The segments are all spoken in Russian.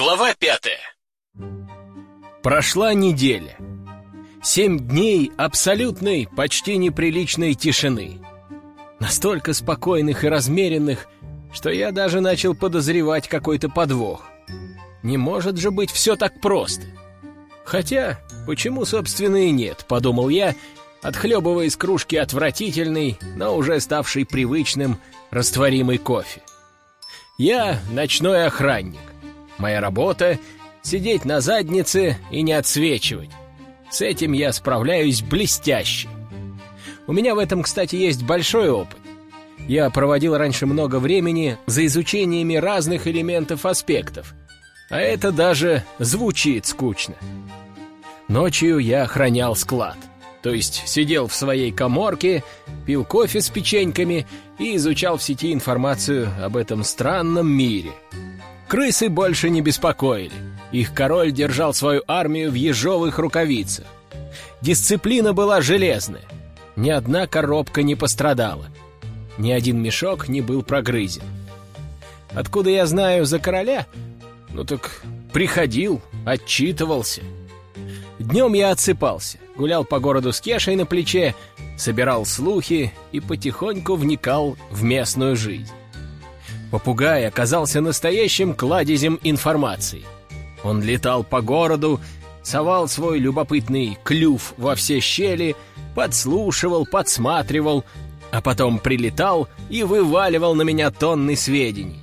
Глава пятая Прошла неделя. Семь дней абсолютной, почти неприличной тишины. Настолько спокойных и размеренных, что я даже начал подозревать какой-то подвох. Не может же быть все так просто. Хотя, почему, собственно, и нет, подумал я, отхлебывая из кружки отвратительный, но уже ставший привычным, растворимый кофе. Я ночной охранник. Моя работа — сидеть на заднице и не отсвечивать. С этим я справляюсь блестяще. У меня в этом, кстати, есть большой опыт. Я проводил раньше много времени за изучениями разных элементов аспектов, а это даже звучит скучно. Ночью я охранял склад. То есть сидел в своей коморке, пил кофе с печеньками и изучал в сети информацию об этом странном мире. Крысы больше не беспокоили. Их король держал свою армию в ежовых рукавицах. Дисциплина была железная. Ни одна коробка не пострадала. Ни один мешок не был прогрызен. Откуда я знаю за короля? Ну так приходил, отчитывался. Днем я отсыпался, гулял по городу с кешей на плече, собирал слухи и потихоньку вникал в местную жизнь. Попугай оказался настоящим кладезем информации. Он летал по городу, совал свой любопытный клюв во все щели, подслушивал, подсматривал, а потом прилетал и вываливал на меня тонны сведений.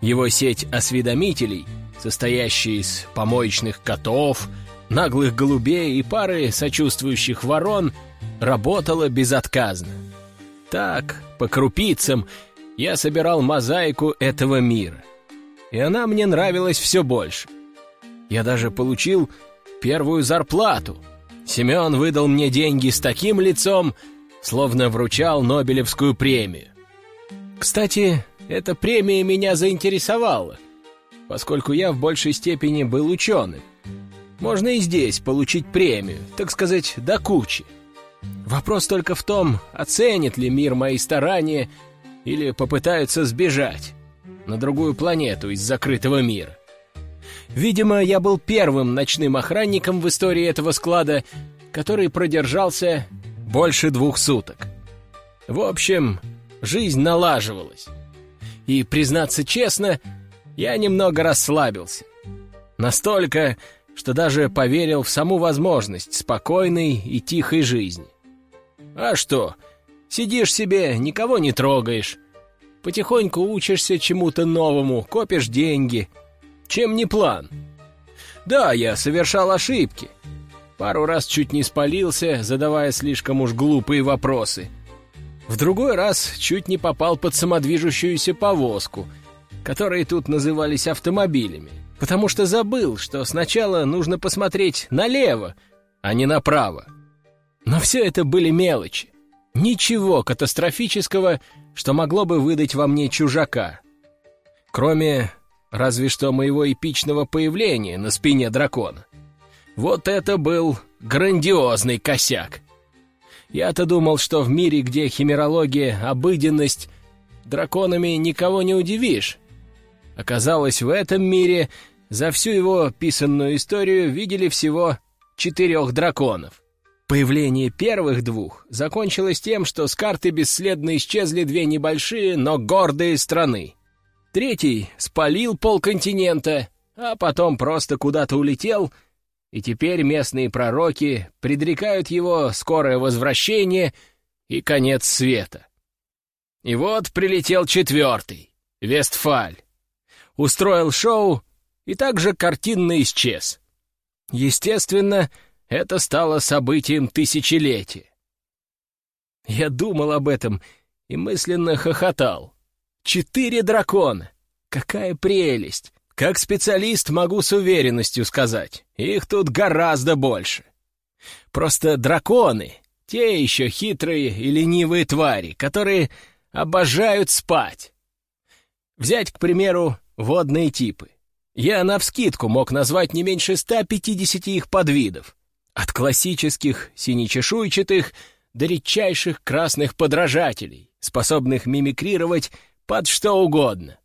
Его сеть осведомителей, состоящая из помоечных котов, наглых голубей и пары сочувствующих ворон, работала безотказно. Так, по крупицам, я собирал мозаику этого мира. И она мне нравилась все больше. Я даже получил первую зарплату. Семен выдал мне деньги с таким лицом, словно вручал Нобелевскую премию. Кстати, эта премия меня заинтересовала, поскольку я в большей степени был ученым. Можно и здесь получить премию, так сказать, до кучи. Вопрос только в том, оценит ли мир мои старания или попытаются сбежать на другую планету из закрытого мира. Видимо, я был первым ночным охранником в истории этого склада, который продержался больше двух суток. В общем, жизнь налаживалась. И, признаться честно, я немного расслабился. Настолько, что даже поверил в саму возможность спокойной и тихой жизни. А что, сидишь себе, никого не трогаешь, потихоньку учишься чему-то новому, копишь деньги. Чем не план? Да, я совершал ошибки. Пару раз чуть не спалился, задавая слишком уж глупые вопросы. В другой раз чуть не попал под самодвижущуюся повозку, которые тут назывались автомобилями потому что забыл, что сначала нужно посмотреть налево, а не направо. Но все это были мелочи. Ничего катастрофического, что могло бы выдать во мне чужака. Кроме разве что моего эпичного появления на спине дракона. Вот это был грандиозный косяк. Я-то думал, что в мире, где химерология — обыденность, драконами никого не удивишь, Оказалось, в этом мире за всю его писанную историю видели всего четырех драконов. Появление первых двух закончилось тем, что с карты бесследно исчезли две небольшие, но гордые страны. Третий спалил полконтинента, а потом просто куда-то улетел, и теперь местные пророки предрекают его скорое возвращение и конец света. И вот прилетел четвертый, Вестфаль устроил шоу и также картинно исчез. Естественно, это стало событием тысячелетия. Я думал об этом и мысленно хохотал. Четыре дракона! Какая прелесть! Как специалист могу с уверенностью сказать, их тут гораздо больше. Просто драконы — те еще хитрые и ленивые твари, которые обожают спать. Взять, к примеру, водные типы. Я навскидку мог назвать не меньше 150 их подвидов. От классических синечешуйчатых до редчайших красных подражателей, способных мимикрировать под что угодно.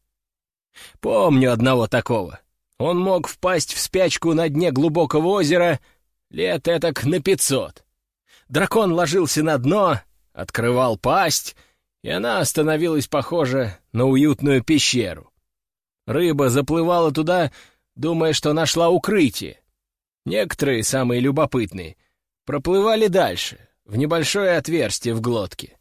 Помню одного такого. Он мог впасть в спячку на дне глубокого озера лет этак на пятьсот. Дракон ложился на дно, открывал пасть, и она становилась похожа на уютную пещеру. Рыба заплывала туда, думая, что нашла укрытие. Некоторые, самые любопытные, проплывали дальше, в небольшое отверстие в глотке,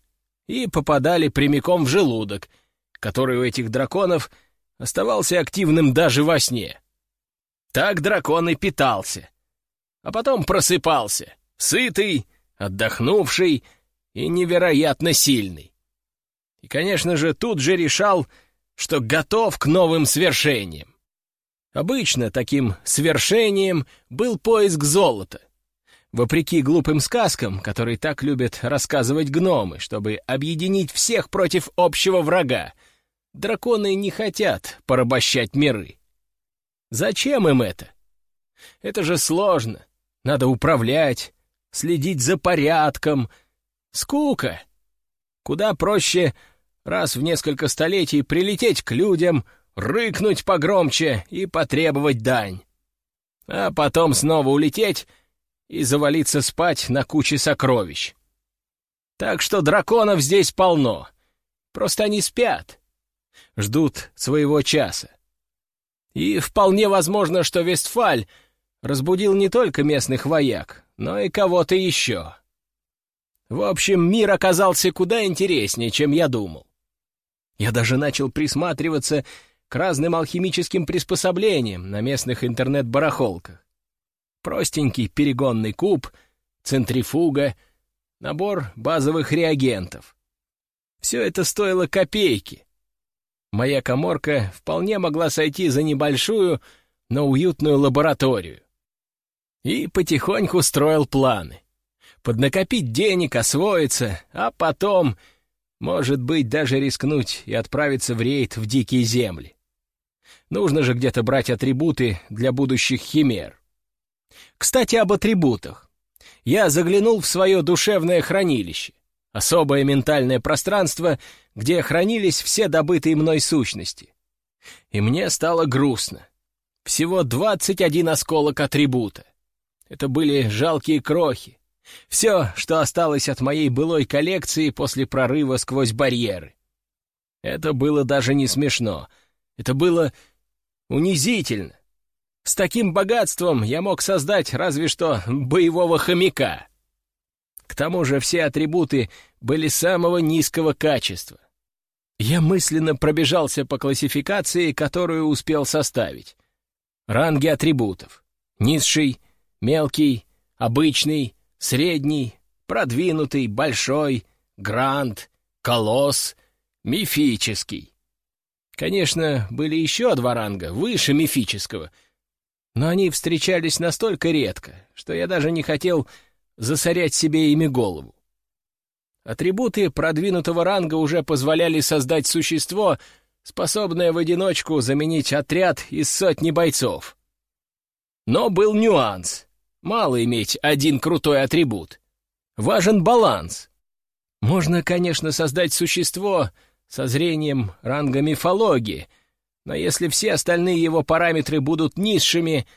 и попадали прямиком в желудок, который у этих драконов оставался активным даже во сне. Так дракон и питался. А потом просыпался, сытый, отдохнувший и невероятно сильный. И, конечно же, тут же решал, что готов к новым свершениям. Обычно таким свершением был поиск золота. Вопреки глупым сказкам, которые так любят рассказывать гномы, чтобы объединить всех против общего врага, драконы не хотят порабощать миры. Зачем им это? Это же сложно. Надо управлять, следить за порядком. Скука. Куда проще раз в несколько столетий прилететь к людям, рыкнуть погромче и потребовать дань. А потом снова улететь и завалиться спать на куче сокровищ. Так что драконов здесь полно. Просто они спят. Ждут своего часа. И вполне возможно, что Вестфаль разбудил не только местных вояк, но и кого-то еще. В общем, мир оказался куда интереснее, чем я думал. Я даже начал присматриваться к разным алхимическим приспособлениям на местных интернет-барахолках. Простенький перегонный куб, центрифуга, набор базовых реагентов. Все это стоило копейки, Моя коморка вполне могла сойти за небольшую, но уютную лабораторию. И потихоньку строил планы. Поднакопить денег, освоиться, а потом, может быть, даже рискнуть и отправиться в рейд в дикие земли. Нужно же где-то брать атрибуты для будущих химер. Кстати, об атрибутах. Я заглянул в свое душевное хранилище. Особое ментальное пространство, где хранились все добытые мной сущности. И мне стало грустно. Всего двадцать один осколок атрибута. Это были жалкие крохи. Все, что осталось от моей былой коллекции после прорыва сквозь барьеры. Это было даже не смешно. Это было унизительно. С таким богатством я мог создать разве что боевого хомяка. К тому же все атрибуты были самого низкого качества. Я мысленно пробежался по классификации, которую успел составить. Ранги атрибутов. Низший, мелкий, обычный, средний, продвинутый, большой, гранд, колосс, мифический. Конечно, были еще два ранга, выше мифического, но они встречались настолько редко, что я даже не хотел засорять себе ими голову. Атрибуты продвинутого ранга уже позволяли создать существо, способное в одиночку заменить отряд из сотни бойцов. Но был нюанс. Мало иметь один крутой атрибут. Важен баланс. Можно, конечно, создать существо со зрением ранга мифологии, но если все остальные его параметры будут низшими —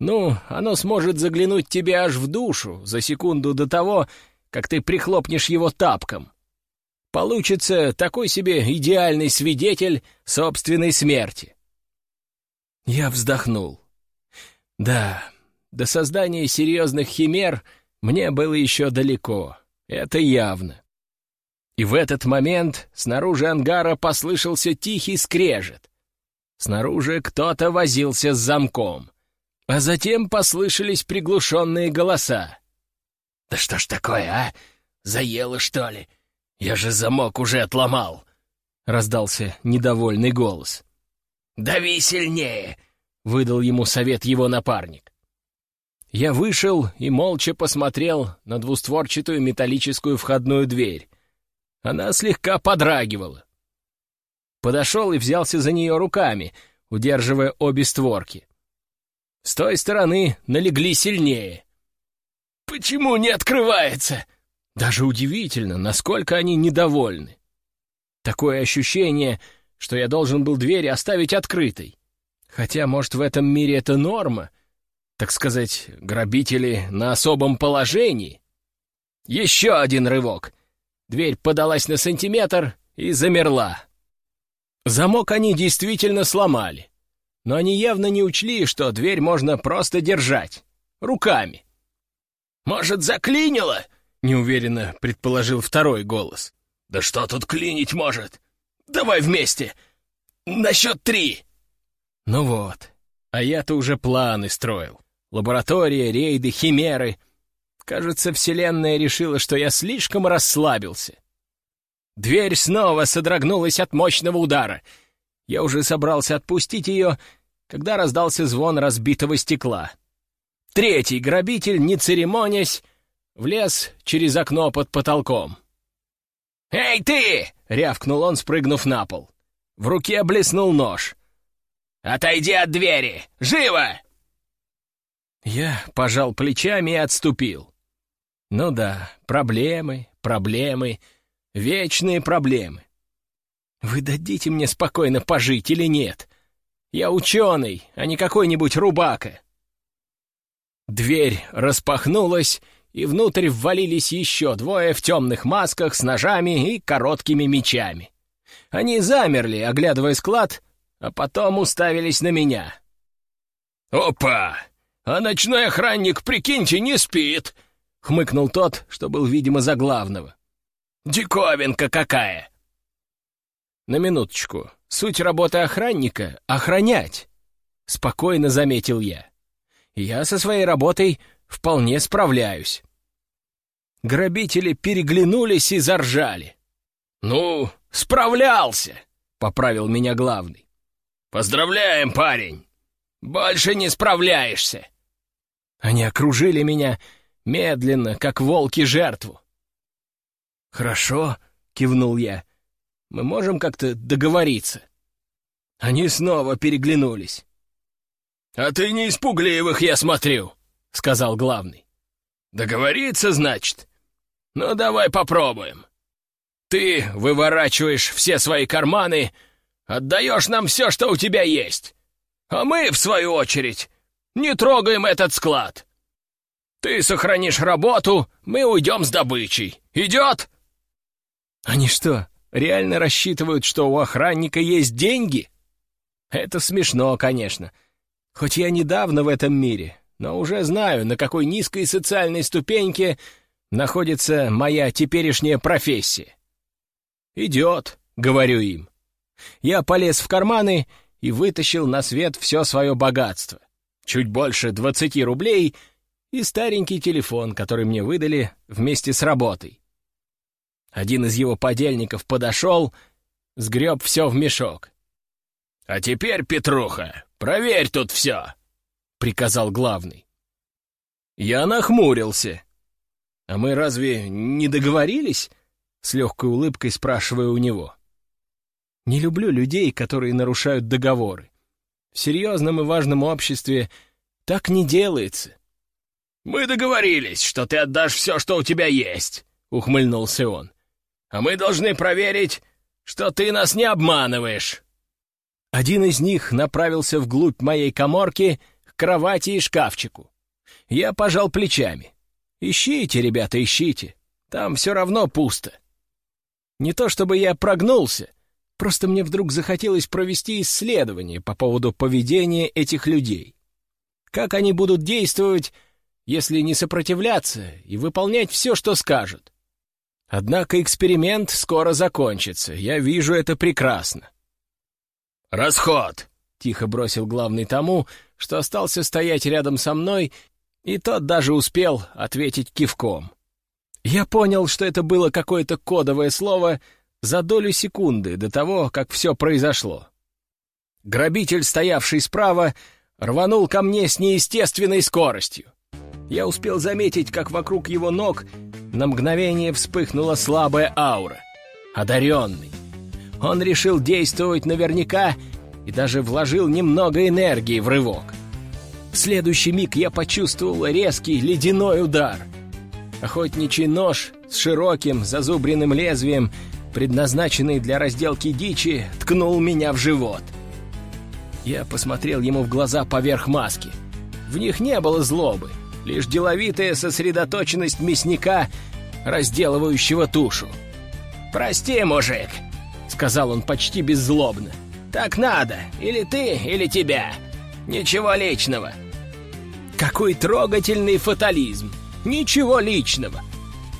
ну, оно сможет заглянуть тебе аж в душу за секунду до того, как ты прихлопнешь его тапком. Получится такой себе идеальный свидетель собственной смерти. Я вздохнул. Да, до создания серьезных химер мне было еще далеко, это явно. И в этот момент снаружи ангара послышался тихий скрежет. Снаружи кто-то возился с замком. А затем послышались приглушенные голоса. «Да что ж такое, а? Заело, что ли? Я же замок уже отломал!» — раздался недовольный голос. «Дави сильнее!» — выдал ему совет его напарник. Я вышел и молча посмотрел на двустворчатую металлическую входную дверь. Она слегка подрагивала. Подошел и взялся за нее руками, удерживая обе створки. С той стороны налегли сильнее. «Почему не открывается?» Даже удивительно, насколько они недовольны. Такое ощущение, что я должен был дверь оставить открытой. Хотя, может, в этом мире это норма, так сказать, грабители на особом положении. Еще один рывок. Дверь подалась на сантиметр и замерла. Замок они действительно сломали, но они явно не учли, что дверь можно просто держать, руками. «Может, заклинило?» — неуверенно предположил второй голос. «Да что тут клинить может? Давай вместе! На счет три!» Ну вот, а я-то уже планы строил. Лаборатория, рейды, химеры. Кажется, Вселенная решила, что я слишком расслабился. Дверь снова содрогнулась от мощного удара. Я уже собрался отпустить ее, когда раздался звон разбитого стекла. Третий грабитель, не церемонясь, влез через окно под потолком. «Эй, ты!» — рявкнул он, спрыгнув на пол. В руке блеснул нож. «Отойди от двери! Живо!» Я пожал плечами и отступил. Ну да, проблемы, проблемы, вечные проблемы. Вы дадите мне спокойно пожить или нет? Я ученый, а не какой-нибудь рубака. Дверь распахнулась, и внутрь ввалились еще двое в темных масках с ножами и короткими мечами. Они замерли, оглядывая склад, а потом уставились на меня. «Опа! А ночной охранник, прикиньте, не спит!» — хмыкнул тот, что был, видимо, за главного. «Диковинка какая!» «На минуточку. Суть работы охранника — охранять», — спокойно заметил я. «Я со своей работой вполне справляюсь». Грабители переглянулись и заржали. «Ну, справлялся!» — поправил меня главный. «Поздравляем, парень! Больше не справляешься!» Они окружили меня медленно, как волки жертву. «Хорошо», — кивнул я, — «мы можем как-то договориться». Они снова переглянулись. «А ты не испугливых, я смотрю», — сказал главный. «Договориться, значит? Ну, давай попробуем. Ты выворачиваешь все свои карманы Отдаешь нам все, что у тебя есть. А мы, в свою очередь, не трогаем этот склад. Ты сохранишь работу, мы уйдем с добычей. Идет?» «Они что, реально рассчитывают, что у охранника есть деньги?» «Это смешно, конечно. Хоть я недавно в этом мире, но уже знаю, на какой низкой социальной ступеньке находится моя теперешняя профессия. «Идет», — говорю им. Я полез в карманы и вытащил на свет все свое богатство. Чуть больше двадцати рублей и старенький телефон, который мне выдали вместе с работой. Один из его подельников подошел, сгреб все в мешок. «А теперь, Петруха, проверь тут все!» — приказал главный. Я нахмурился. «А мы разве не договорились?» — с легкой улыбкой спрашиваю у него. Не люблю людей, которые нарушают договоры. В серьезном и важном обществе так не делается. «Мы договорились, что ты отдашь все, что у тебя есть», — ухмыльнулся он. «А мы должны проверить, что ты нас не обманываешь». Один из них направился вглубь моей коморки к кровати и шкафчику. Я пожал плечами. «Ищите, ребята, ищите. Там все равно пусто». Не то чтобы я прогнулся, Просто мне вдруг захотелось провести исследование по поводу поведения этих людей. Как они будут действовать, если не сопротивляться и выполнять все, что скажут. Однако эксперимент скоро закончится, я вижу это прекрасно. «Расход!» — тихо бросил главный тому, что остался стоять рядом со мной, и тот даже успел ответить кивком. Я понял, что это было какое-то кодовое слово — за долю секунды до того, как все произошло. Грабитель, стоявший справа, рванул ко мне с неестественной скоростью. Я успел заметить, как вокруг его ног на мгновение вспыхнула слабая аура. Одаренный. Он решил действовать наверняка и даже вложил немного энергии в рывок. В следующий миг я почувствовал резкий ледяной удар. Охотничий нож с широким зазубренным лезвием предназначенный для разделки дичи, ткнул меня в живот. Я посмотрел ему в глаза поверх маски. В них не было злобы, лишь деловитая сосредоточенность мясника, разделывающего тушу. «Прости, мужик», — сказал он почти беззлобно. «Так надо, или ты, или тебя. Ничего личного». Какой трогательный фатализм! Ничего личного!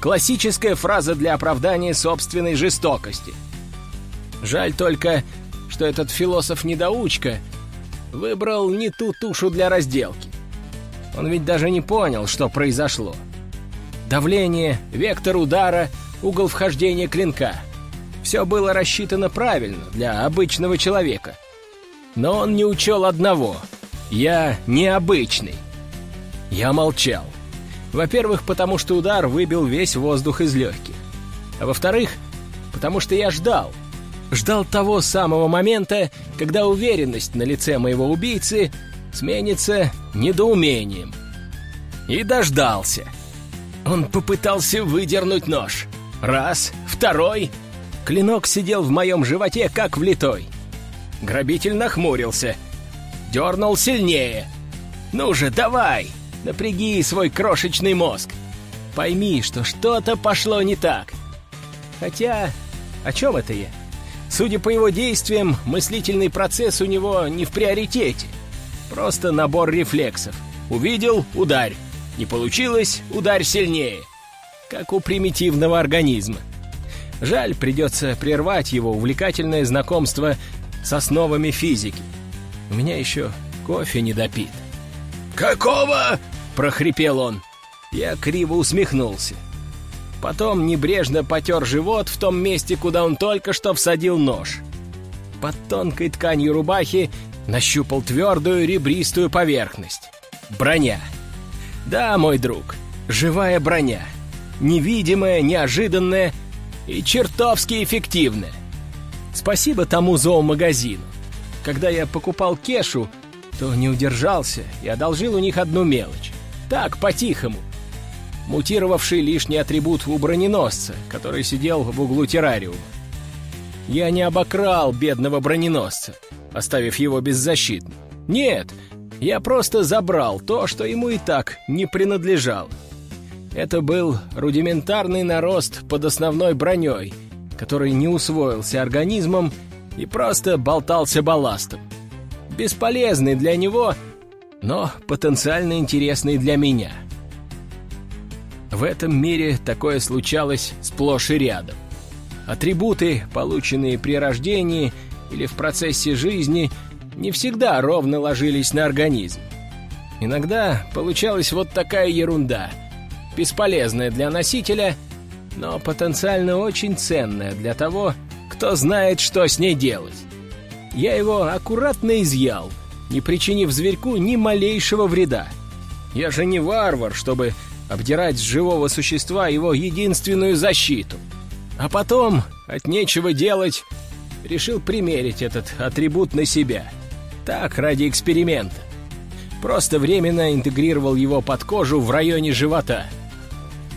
Классическая фраза для оправдания собственной жестокости. Жаль только, что этот философ-недоучка выбрал не ту тушу для разделки. Он ведь даже не понял, что произошло. Давление, вектор удара, угол вхождения клинка. Все было рассчитано правильно для обычного человека. Но он не учел одного. Я необычный. Я молчал. Во-первых, потому что удар выбил весь воздух из легких. А во-вторых, потому что я ждал. Ждал того самого момента, когда уверенность на лице моего убийцы сменится недоумением. И дождался. Он попытался выдернуть нож. Раз, второй. Клинок сидел в моем животе, как влитой. Грабитель нахмурился. Дернул сильнее. «Ну же, давай! Напряги свой крошечный мозг. Пойми, что что-то пошло не так. Хотя, о чем это я? Судя по его действиям, мыслительный процесс у него не в приоритете. Просто набор рефлексов. Увидел — ударь. Не получилось — ударь сильнее. Как у примитивного организма. Жаль, придется прервать его увлекательное знакомство с основами физики. У меня еще кофе не допит. «Какого?» — прохрипел он. Я криво усмехнулся. Потом небрежно потер живот в том месте, куда он только что всадил нож. Под тонкой тканью рубахи нащупал твердую ребристую поверхность. Броня. Да, мой друг, живая броня. Невидимая, неожиданная и чертовски эффективная. Спасибо тому зоомагазину. Когда я покупал кешу, то не удержался и одолжил у них одну мелочь. Так, по-тихому. Мутировавший лишний атрибут у броненосца, который сидел в углу террариума. Я не обокрал бедного броненосца, оставив его беззащитным. Нет, я просто забрал то, что ему и так не принадлежало. Это был рудиментарный нарост под основной броней, который не усвоился организмом и просто болтался балластом. Бесполезный для него, но потенциально интересный для меня. В этом мире такое случалось сплошь и рядом. Атрибуты, полученные при рождении или в процессе жизни, не всегда ровно ложились на организм. Иногда получалась вот такая ерунда, бесполезная для носителя, но потенциально очень ценная для того, кто знает, что с ней делать. Я его аккуратно изъял — не причинив зверьку ни малейшего вреда. Я же не варвар, чтобы обдирать с живого существа его единственную защиту. А потом, от нечего делать, решил примерить этот атрибут на себя. Так, ради эксперимента. Просто временно интегрировал его под кожу в районе живота.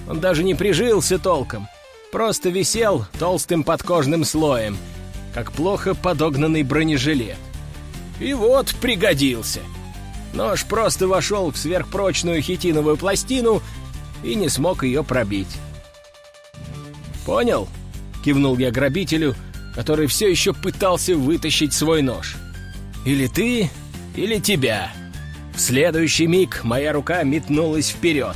Он даже не прижился толком, просто висел толстым подкожным слоем, как плохо подогнанный бронежилет. И вот пригодился. Нож просто вошел в сверхпрочную хитиновую пластину и не смог ее пробить. «Понял?» — кивнул я грабителю, который все еще пытался вытащить свой нож. «Или ты, или тебя». В следующий миг моя рука метнулась вперед.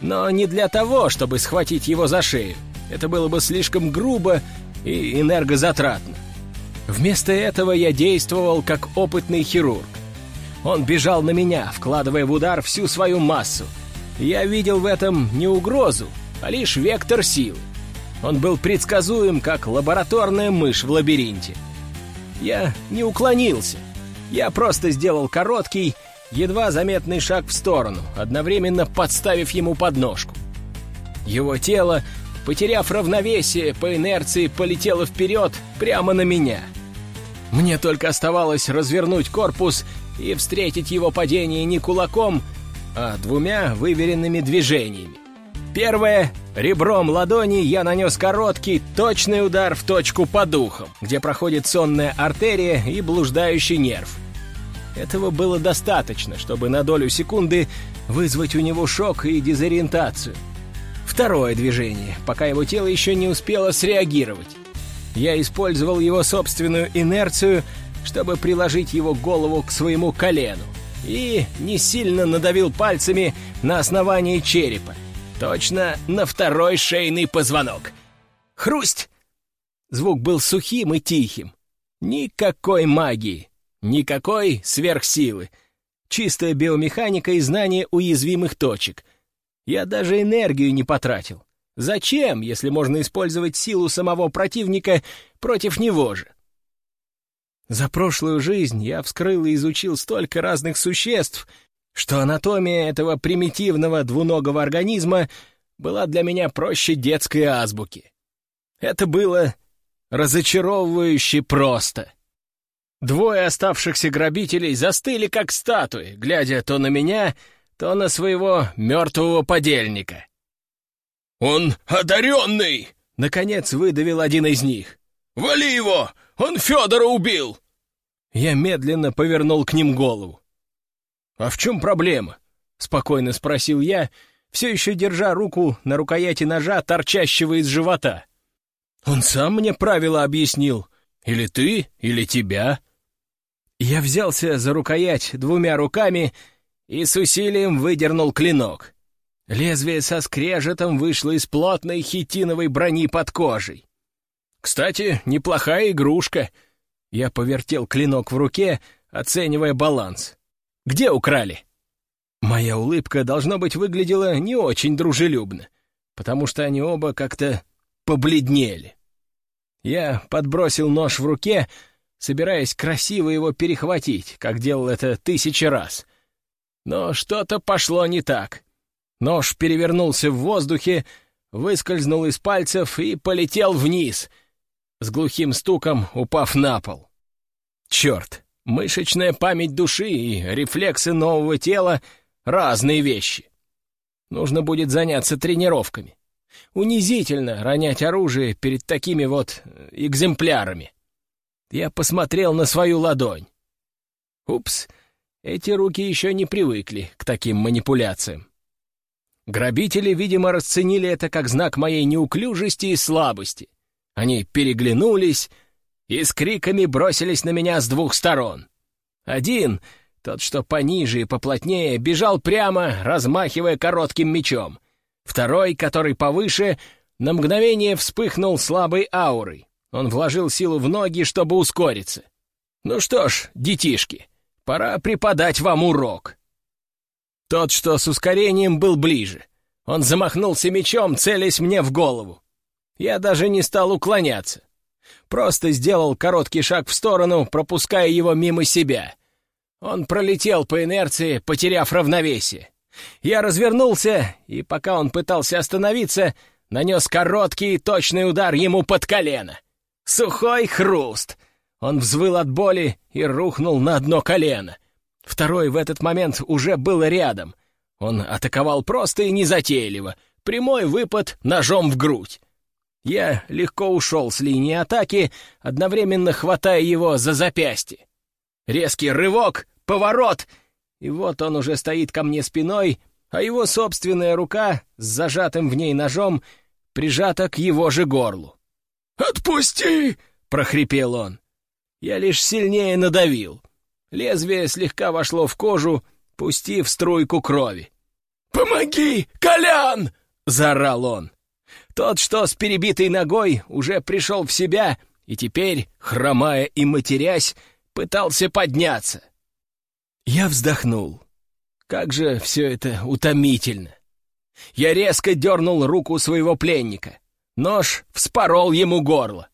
Но не для того, чтобы схватить его за шею. Это было бы слишком грубо и энергозатратно. Вместо этого я действовал как опытный хирург. Он бежал на меня, вкладывая в удар всю свою массу. Я видел в этом не угрозу, а лишь вектор силы. Он был предсказуем, как лабораторная мышь в лабиринте. Я не уклонился. Я просто сделал короткий, едва заметный шаг в сторону, одновременно подставив ему подножку. Его тело, потеряв равновесие, по инерции полетело вперед прямо на меня — мне только оставалось развернуть корпус и встретить его падение не кулаком, а двумя выверенными движениями. Первое — ребром ладони я нанес короткий, точный удар в точку по духам, где проходит сонная артерия и блуждающий нерв. Этого было достаточно, чтобы на долю секунды вызвать у него шок и дезориентацию. Второе движение, пока его тело еще не успело среагировать. Я использовал его собственную инерцию, чтобы приложить его голову к своему колену, и не сильно надавил пальцами на основание черепа, точно на второй шейный позвонок. Хрусть! Звук был сухим и тихим. Никакой магии, никакой сверхсилы. Чистая биомеханика и знание уязвимых точек. Я даже энергию не потратил. Зачем, если можно использовать силу самого противника против него же? За прошлую жизнь я вскрыл и изучил столько разных существ, что анатомия этого примитивного двуногого организма была для меня проще детской азбуки. Это было разочаровывающе просто. Двое оставшихся грабителей застыли как статуи, глядя то на меня, то на своего мертвого подельника. «Он одаренный!» — наконец выдавил один из них. «Вали его! Он Федора убил!» Я медленно повернул к ним голову. «А в чем проблема?» — спокойно спросил я, все еще держа руку на рукояти ножа, торчащего из живота. «Он сам мне правила объяснил. Или ты, или тебя». Я взялся за рукоять двумя руками и с усилием выдернул клинок. Лезвие со скрежетом вышло из плотной хитиновой брони под кожей. «Кстати, неплохая игрушка», я повертел клинок в руке, оценивая баланс. «Где украли?» Моя улыбка, должно быть, выглядела не очень дружелюбно, потому что они оба как-то побледнели. Я подбросил нож в руке, собираясь красиво его перехватить, как делал это тысячи раз. Но что-то пошло не так. Нож перевернулся в воздухе, выскользнул из пальцев и полетел вниз — с глухим стуком упав на пол. Черт, мышечная память души и рефлексы нового тела — разные вещи. Нужно будет заняться тренировками. Унизительно ронять оружие перед такими вот э, экземплярами. Я посмотрел на свою ладонь. Упс, эти руки еще не привыкли к таким манипуляциям. Грабители, видимо, расценили это как знак моей неуклюжести и слабости. Они переглянулись и с криками бросились на меня с двух сторон. Один, тот, что пониже и поплотнее, бежал прямо, размахивая коротким мечом. Второй, который повыше, на мгновение вспыхнул слабой аурой. Он вложил силу в ноги, чтобы ускориться. «Ну что ж, детишки, пора преподать вам урок». Тот, что с ускорением, был ближе. Он замахнулся мечом, целясь мне в голову. Я даже не стал уклоняться. Просто сделал короткий шаг в сторону, пропуская его мимо себя. Он пролетел по инерции, потеряв равновесие. Я развернулся, и пока он пытался остановиться, нанес короткий и точный удар ему под колено. Сухой хруст. Он взвыл от боли и рухнул на одно колено. Второй в этот момент уже был рядом. Он атаковал просто и незатейливо. Прямой выпад ножом в грудь. Я легко ушел с линии атаки, одновременно хватая его за запястье. Резкий рывок, поворот, и вот он уже стоит ко мне спиной, а его собственная рука с зажатым в ней ножом прижата к его же горлу. «Отпусти!» — прохрипел он. Я лишь сильнее надавил. Лезвие слегка вошло в кожу, пустив струйку крови. «Помоги, Колян!» — заорал он. Тот, что с перебитой ногой, уже пришел в себя и теперь, хромая и матерясь, пытался подняться. Я вздохнул. Как же все это утомительно. Я резко дернул руку своего пленника. Нож вспорол ему горло.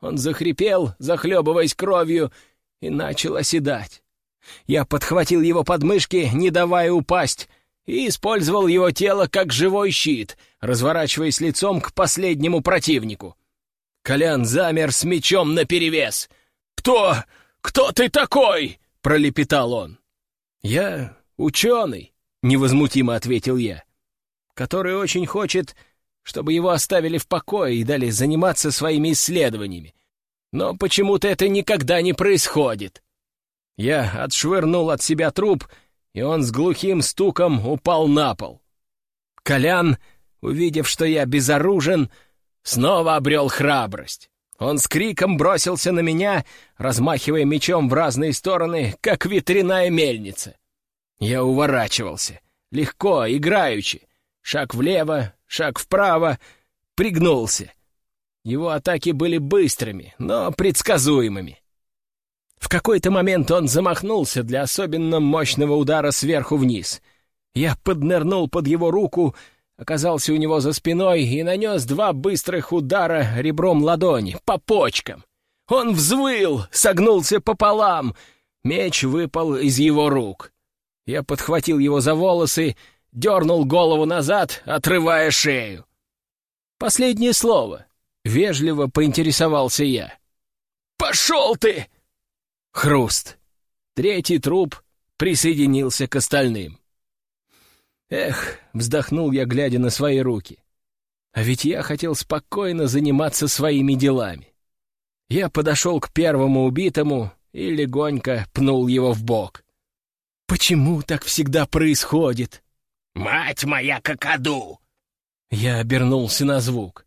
Он захрипел, захлебываясь кровью, и начал оседать. Я подхватил его подмышки, не давая упасть, и использовал его тело как живой щит, разворачиваясь лицом к последнему противнику. Колян замер с мечом наперевес. «Кто? Кто ты такой?» — пролепетал он. «Я ученый», — невозмутимо ответил я, «который очень хочет, чтобы его оставили в покое и дали заниматься своими исследованиями. Но почему-то это никогда не происходит». Я отшвырнул от себя труп, и он с глухим стуком упал на пол. Колян, увидев, что я безоружен, снова обрел храбрость. Он с криком бросился на меня, размахивая мечом в разные стороны, как ветряная мельница. Я уворачивался, легко, играючи. Шаг влево, шаг вправо, пригнулся. Его атаки были быстрыми, но предсказуемыми. В какой-то момент он замахнулся для особенно мощного удара сверху вниз. Я поднырнул под его руку, оказался у него за спиной и нанес два быстрых удара ребром ладони, по почкам. Он взвыл, согнулся пополам. Меч выпал из его рук. Я подхватил его за волосы, дернул голову назад, отрывая шею. Последнее слово. Вежливо поинтересовался я. «Пошел ты!» Хруст. Третий труп присоединился к остальным. Эх, вздохнул я, глядя на свои руки. А ведь я хотел спокойно заниматься своими делами. Я подошел к первому убитому и легонько пнул его в бок. Почему так всегда происходит? «Мать моя какаду!» Я обернулся на звук.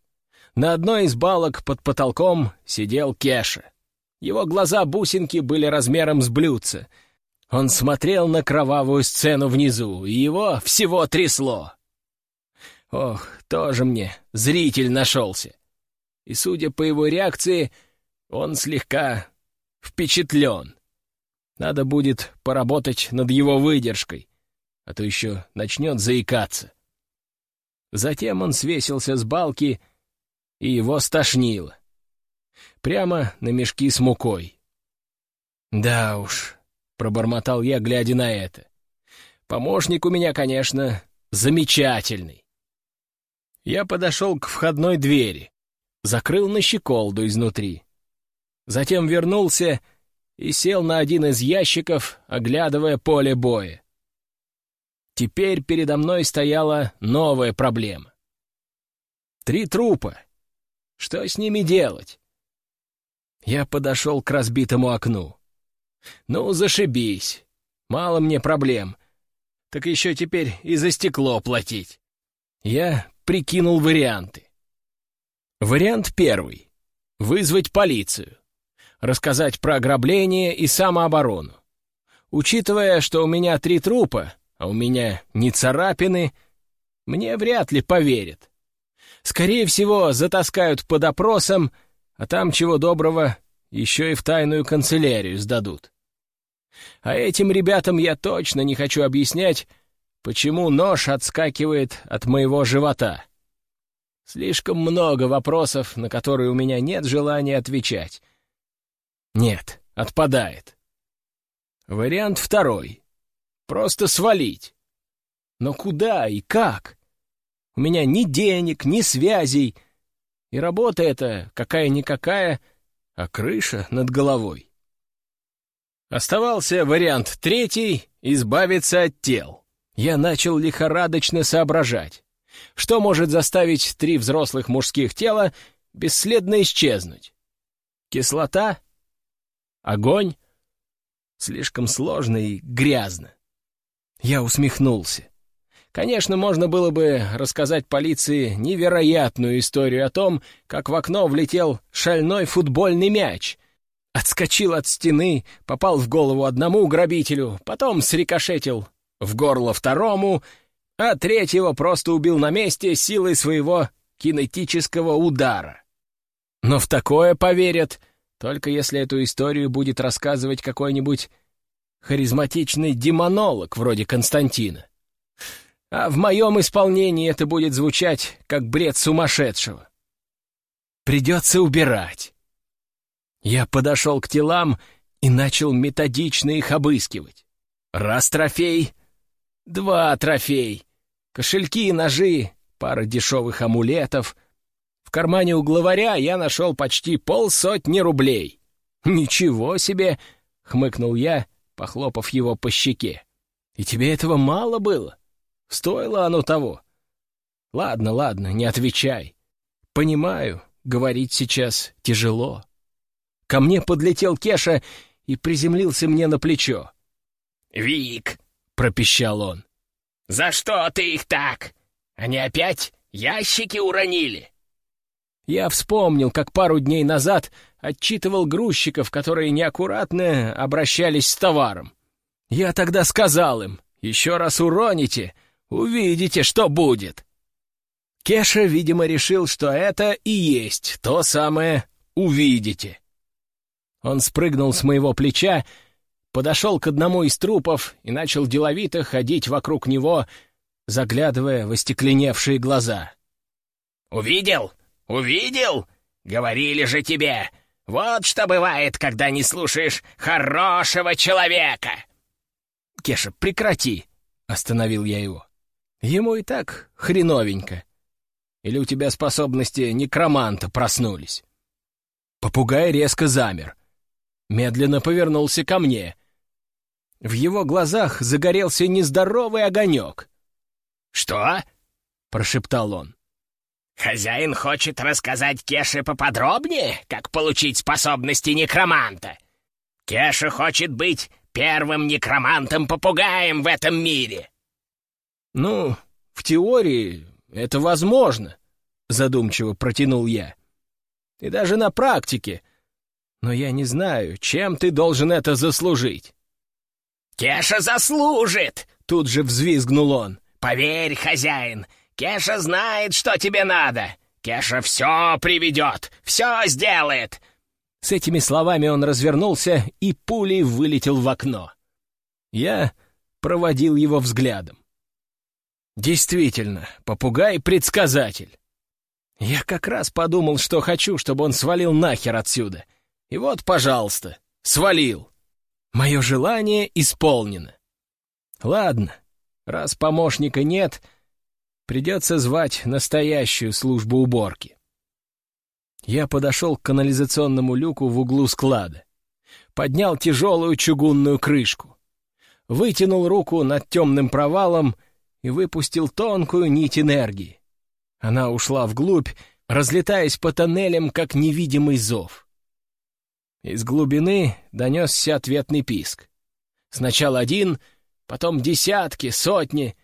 На одной из балок под потолком сидел Кеша. Его глаза-бусинки были размером с блюдца — он смотрел на кровавую сцену внизу, и его всего трясло. Ох, тоже мне зритель нашелся. И, судя по его реакции, он слегка впечатлен. Надо будет поработать над его выдержкой, а то еще начнет заикаться. Затем он свесился с балки, и его стошнило. Прямо на мешки с мукой. Да уж, — пробормотал я, глядя на это. «Помощник у меня, конечно, замечательный». Я подошел к входной двери, закрыл на щеколду изнутри. Затем вернулся и сел на один из ящиков, оглядывая поле боя. Теперь передо мной стояла новая проблема. Три трупа. Что с ними делать? Я подошел к разбитому окну. Ну, зашибись. Мало мне проблем. Так еще теперь и за стекло платить. Я прикинул варианты. Вариант первый. Вызвать полицию. Рассказать про ограбление и самооборону. Учитывая, что у меня три трупа, а у меня не царапины, мне вряд ли поверят. Скорее всего, затаскают под опросом, а там, чего доброго, еще и в тайную канцелярию сдадут. А этим ребятам я точно не хочу объяснять, почему нож отскакивает от моего живота. Слишком много вопросов, на которые у меня нет желания отвечать. Нет, отпадает. Вариант второй. Просто свалить. Но куда и как? У меня ни денег, ни связей. И работа эта, какая-никакая, а крыша над головой. Оставался вариант третий — избавиться от тел. Я начал лихорадочно соображать, что может заставить три взрослых мужских тела бесследно исчезнуть. Кислота? Огонь? Слишком сложно и грязно. Я усмехнулся. Конечно, можно было бы рассказать полиции невероятную историю о том, как в окно влетел шальной футбольный мяч, Отскочил от стены, попал в голову одному грабителю, потом срикошетил в горло второму, а третьего просто убил на месте силой своего кинетического удара. Но в такое поверят, только если эту историю будет рассказывать какой-нибудь харизматичный демонолог вроде Константина. А в моем исполнении это будет звучать как бред сумасшедшего. Придется убирать. Я подошел к телам и начал методично их обыскивать. Раз трофей, два трофей, кошельки и ножи, пара дешевых амулетов. В кармане у главаря я нашел почти полсотни рублей. «Ничего себе!» — хмыкнул я, похлопав его по щеке. «И тебе этого мало было? Стоило оно того?» «Ладно, ладно, не отвечай. Понимаю, говорить сейчас тяжело». Ко мне подлетел Кеша и приземлился мне на плечо. «Вик!» — пропищал он. «За что ты их так? Они опять ящики уронили?» Я вспомнил, как пару дней назад отчитывал грузчиков, которые неаккуратно обращались с товаром. Я тогда сказал им, еще раз уроните, увидите, что будет. Кеша, видимо, решил, что это и есть то самое «увидите». Он спрыгнул с моего плеча, подошел к одному из трупов и начал деловито ходить вокруг него, заглядывая в остекленевшие глаза. «Увидел? Увидел? Говорили же тебе! Вот что бывает, когда не слушаешь хорошего человека!» «Кеша, прекрати!» — остановил я его. «Ему и так хреновенько. Или у тебя способности некроманта проснулись?» Попугай резко замер. Медленно повернулся ко мне. В его глазах загорелся нездоровый огонек. «Что?» — прошептал он. «Хозяин хочет рассказать Кеше поподробнее, как получить способности некроманта. Кеша хочет быть первым некромантом-попугаем в этом мире». «Ну, в теории это возможно», — задумчиво протянул я. «И даже на практике. Но я не знаю, чем ты должен это заслужить». «Кеша заслужит!» — тут же взвизгнул он. «Поверь, хозяин, Кеша знает, что тебе надо. Кеша все приведет, все сделает. С этими словами он развернулся и пулей вылетел в окно. Я проводил его взглядом. Действительно, попугай-предсказатель. Я как раз подумал, что хочу, чтобы он свалил нахер отсюда. И вот, пожалуйста, свалил. Мое желание исполнено. Ладно, раз помощника нет, придется звать настоящую службу уборки. Я подошел к канализационному люку в углу склада. Поднял тяжелую чугунную крышку. Вытянул руку над темным провалом и выпустил тонкую нить энергии. Она ушла вглубь, разлетаясь по тоннелям, как невидимый зов. Из глубины донесся ответный писк. Сначала один, потом десятки, сотни.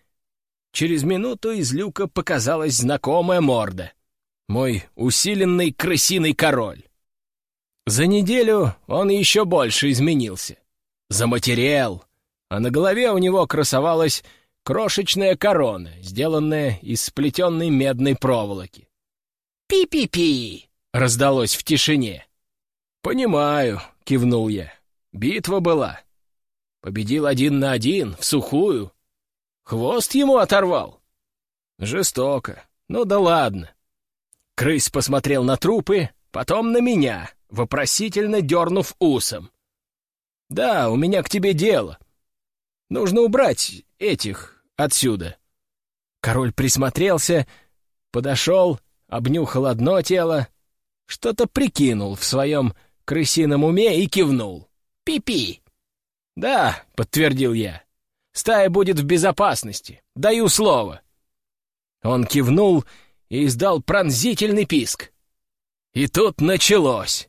Через минуту из люка показалась знакомая морда — мой усиленный крысиный король. За неделю он еще больше изменился. Заматерел, а на голове у него красовалась крошечная корона, сделанная из сплетенной медной проволоки. «Пи-пи-пи!» — раздалось в тишине. «Понимаю», — кивнул я. «Битва была. Победил один на один, в сухую. Хвост ему оторвал. Жестоко. Ну да ладно. Крыс посмотрел на трупы, потом на меня, вопросительно дернув усом. «Да, у меня к тебе дело. Нужно убрать этих отсюда». Король присмотрелся, подошел, обнюхал одно тело, что-то прикинул в своем крысином уме и кивнул. «Пи-пи!» «Да», — подтвердил я, — «стая будет в безопасности, даю слово». Он кивнул и издал пронзительный писк. И тут началось.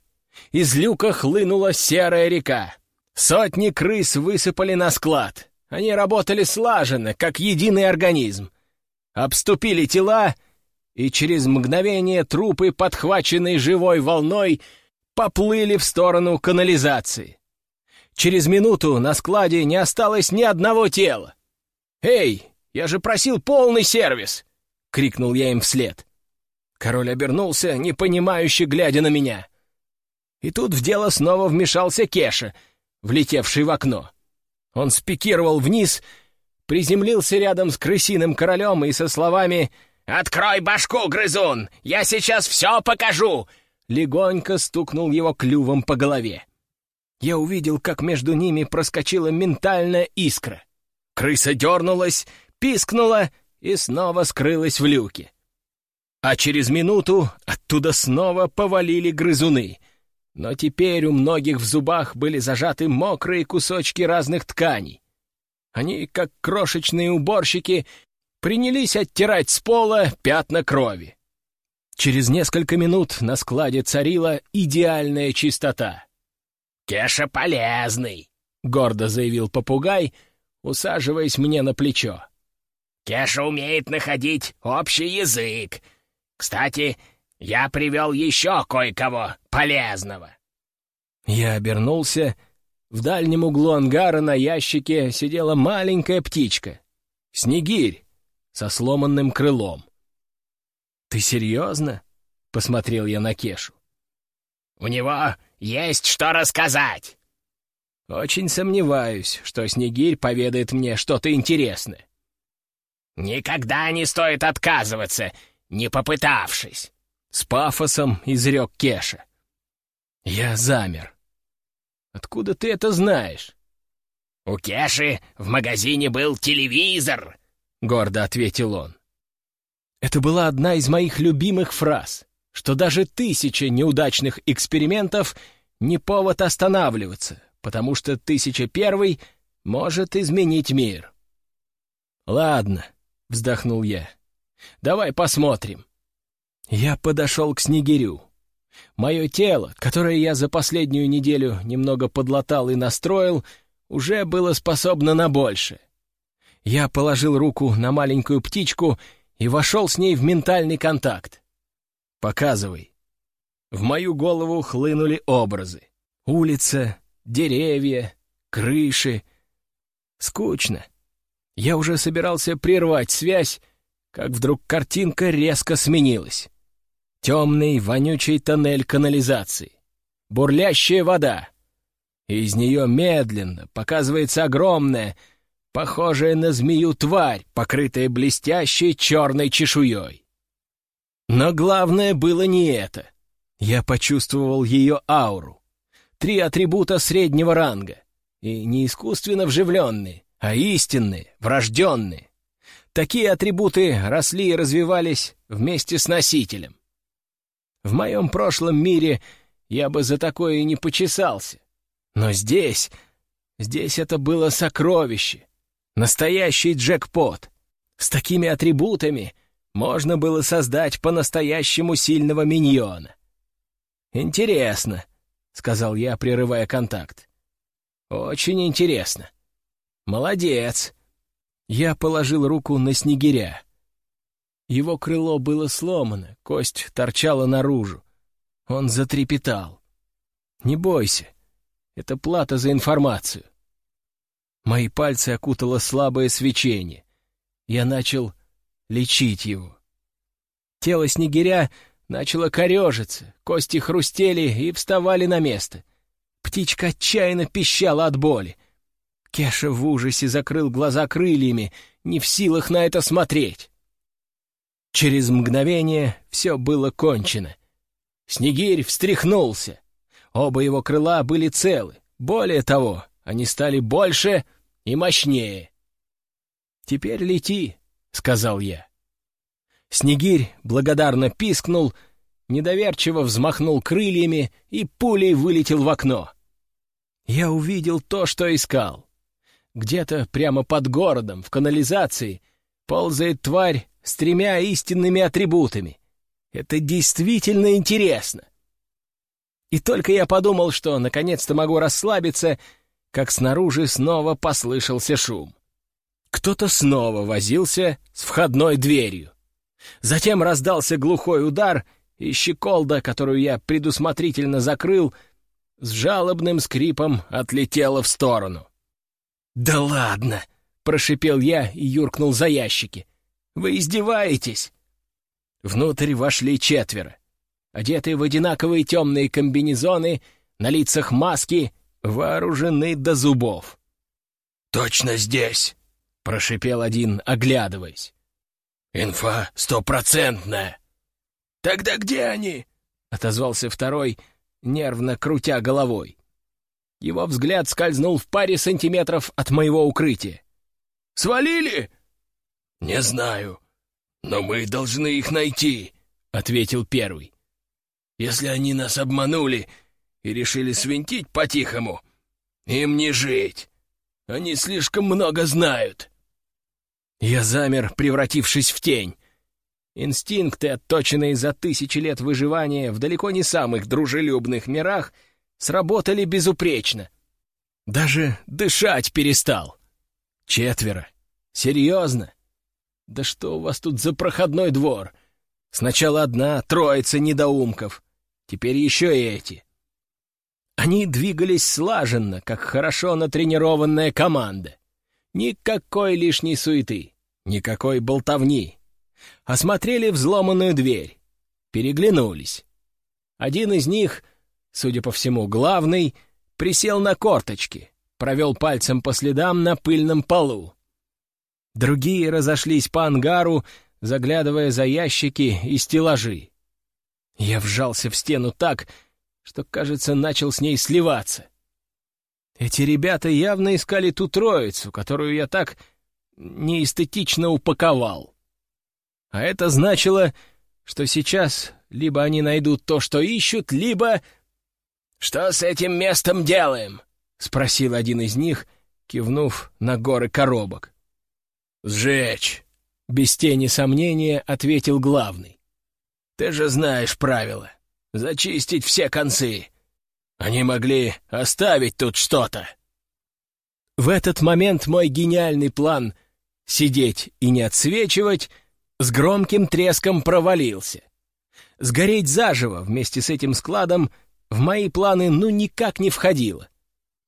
Из люка хлынула серая река. Сотни крыс высыпали на склад. Они работали слаженно, как единый организм. Обступили тела, и через мгновение трупы, подхваченные живой волной, поплыли в сторону канализации. Через минуту на складе не осталось ни одного тела. «Эй, я же просил полный сервис!» — крикнул я им вслед. Король обернулся, непонимающе глядя на меня. И тут в дело снова вмешался Кеша, влетевший в окно. Он спикировал вниз, приземлился рядом с крысиным королем и со словами «Открой башку, грызун! Я сейчас все покажу!» легонько стукнул его клювом по голове. Я увидел, как между ними проскочила ментальная искра. Крыса дернулась, пискнула и снова скрылась в люке. А через минуту оттуда снова повалили грызуны. Но теперь у многих в зубах были зажаты мокрые кусочки разных тканей. Они, как крошечные уборщики, принялись оттирать с пола пятна крови. Через несколько минут на складе царила идеальная чистота. Кеша полезный», — гордо заявил попугай, усаживаясь мне на плечо. «Кеша умеет находить общий язык. Кстати, я привел еще кое-кого полезного». Я обернулся. В дальнем углу ангара на ящике сидела маленькая птичка. Снегирь со сломанным крылом. «Ты серьезно?» — посмотрел я на Кешу. «У него есть что рассказать!» «Очень сомневаюсь, что Снегирь поведает мне что-то интересное». «Никогда не стоит отказываться, не попытавшись!» С пафосом изрек Кеша. Я замер. «Откуда ты это знаешь?» «У Кеши в магазине был телевизор», — гордо ответил он. Это была одна из моих любимых фраз, что даже тысяча неудачных экспериментов не повод останавливаться, потому что тысяча первый может изменить мир. «Ладно», — вздохнул я, — «давай посмотрим». Я подошел к снегирю. Мое тело, которое я за последнюю неделю немного подлатал и настроил, уже было способно на больше. Я положил руку на маленькую птичку и вошел с ней в ментальный контакт. «Показывай». В мою голову хлынули образы. Улица, деревья, крыши. Скучно. Я уже собирался прервать связь, как вдруг картинка резко сменилась. Темный, вонючий тоннель канализации. Бурлящая вода. Из нее медленно показывается огромная, похожая на змею тварь, покрытая блестящей черной чешуей. Но главное было не это. Я почувствовал ее ауру. Три атрибута среднего ранга. И не искусственно вживленные, а истинные, врожденные. Такие атрибуты росли и развивались вместе с носителем. В моем прошлом мире я бы за такое и не почесался. Но здесь, здесь это было сокровище, Настоящий джекпот. С такими атрибутами можно было создать по-настоящему сильного миньона. «Интересно», — сказал я, прерывая контакт. «Очень интересно. Молодец». Я положил руку на снегиря. Его крыло было сломано, кость торчала наружу. Он затрепетал. «Не бойся, это плата за информацию. Мои пальцы окутало слабое свечение. Я начал лечить его. Тело снегиря начало корежиться, кости хрустели и вставали на место. Птичка отчаянно пищала от боли. Кеша в ужасе закрыл глаза крыльями, не в силах на это смотреть. Через мгновение все было кончено. Снегирь встряхнулся. Оба его крыла были целы. Более того, они стали больше и мощнее. «Теперь лети», — сказал я. Снегирь благодарно пискнул, недоверчиво взмахнул крыльями и пулей вылетел в окно. Я увидел то, что искал. Где-то прямо под городом, в канализации, ползает тварь с тремя истинными атрибутами. Это действительно интересно. И только я подумал, что наконец-то могу расслабиться — как снаружи снова послышался шум. Кто-то снова возился с входной дверью. Затем раздался глухой удар, и щеколда, которую я предусмотрительно закрыл, с жалобным скрипом отлетела в сторону. «Да ладно!» — прошипел я и юркнул за ящики. «Вы издеваетесь?» Внутрь вошли четверо. Одетые в одинаковые темные комбинезоны, на лицах маски вооружены до зубов. «Точно здесь!» — прошипел один, оглядываясь. «Инфа стопроцентная!» «Тогда где они?» — отозвался второй, нервно крутя головой. Его взгляд скользнул в паре сантиметров от моего укрытия. «Свалили?» «Не знаю, но мы должны их найти», — ответил первый. «Если они нас обманули, и решили свинтить по-тихому. Им не жить. Они слишком много знают. Я замер, превратившись в тень. Инстинкты, отточенные за тысячи лет выживания в далеко не самых дружелюбных мирах, сработали безупречно. Даже дышать перестал. Четверо. Серьезно? Да что у вас тут за проходной двор? Сначала одна троица недоумков, теперь еще и эти. Они двигались слаженно, как хорошо натренированная команда. Никакой лишней суеты, никакой болтовни. Осмотрели взломанную дверь, переглянулись. Один из них, судя по всему, главный, присел на корточки, провел пальцем по следам на пыльном полу. Другие разошлись по ангару, заглядывая за ящики и стеллажи. Я вжался в стену так, что, кажется, начал с ней сливаться. Эти ребята явно искали ту троицу, которую я так неэстетично упаковал. А это значило, что сейчас либо они найдут то, что ищут, либо... «Что с этим местом делаем?» — спросил один из них, кивнув на горы коробок. «Сжечь!» — без тени сомнения ответил главный. «Ты же знаешь правила. Зачистить все концы. Они могли оставить тут что-то». В этот момент мой гениальный план сидеть и не отсвечивать с громким треском провалился. Сгореть заживо вместе с этим складом в мои планы ну никак не входило.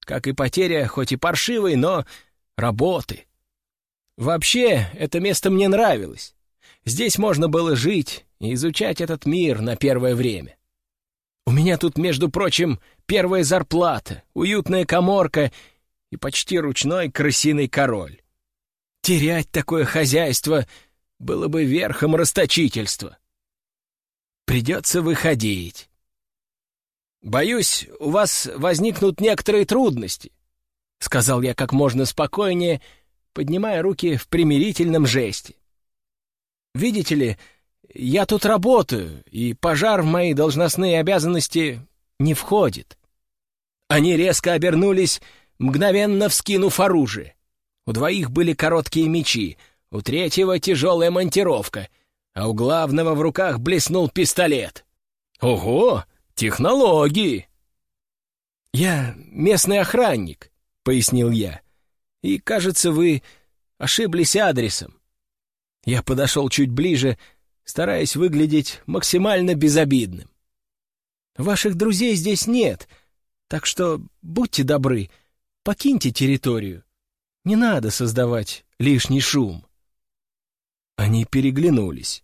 Как и потеря, хоть и паршивой, но работы. Вообще, это место мне нравилось. Здесь можно было жить и изучать этот мир на первое время. У меня тут, между прочим, первая зарплата, уютная коморка и почти ручной крысиный король. Терять такое хозяйство было бы верхом расточительства. Придется выходить. «Боюсь, у вас возникнут некоторые трудности», — сказал я как можно спокойнее, поднимая руки в примирительном жесте. «Видите ли, я тут работаю, и пожар в мои должностные обязанности не входит». Они резко обернулись, мгновенно вскинув оружие. У двоих были короткие мечи, у третьего — тяжелая монтировка, а у главного в руках блеснул пистолет. «Ого! Технологии!» «Я местный охранник», — пояснил я. «И, кажется, вы ошиблись адресом». Я подошел чуть ближе, стараясь выглядеть максимально безобидным. «Ваших друзей здесь нет, так что будьте добры, покиньте территорию. Не надо создавать лишний шум». Они переглянулись.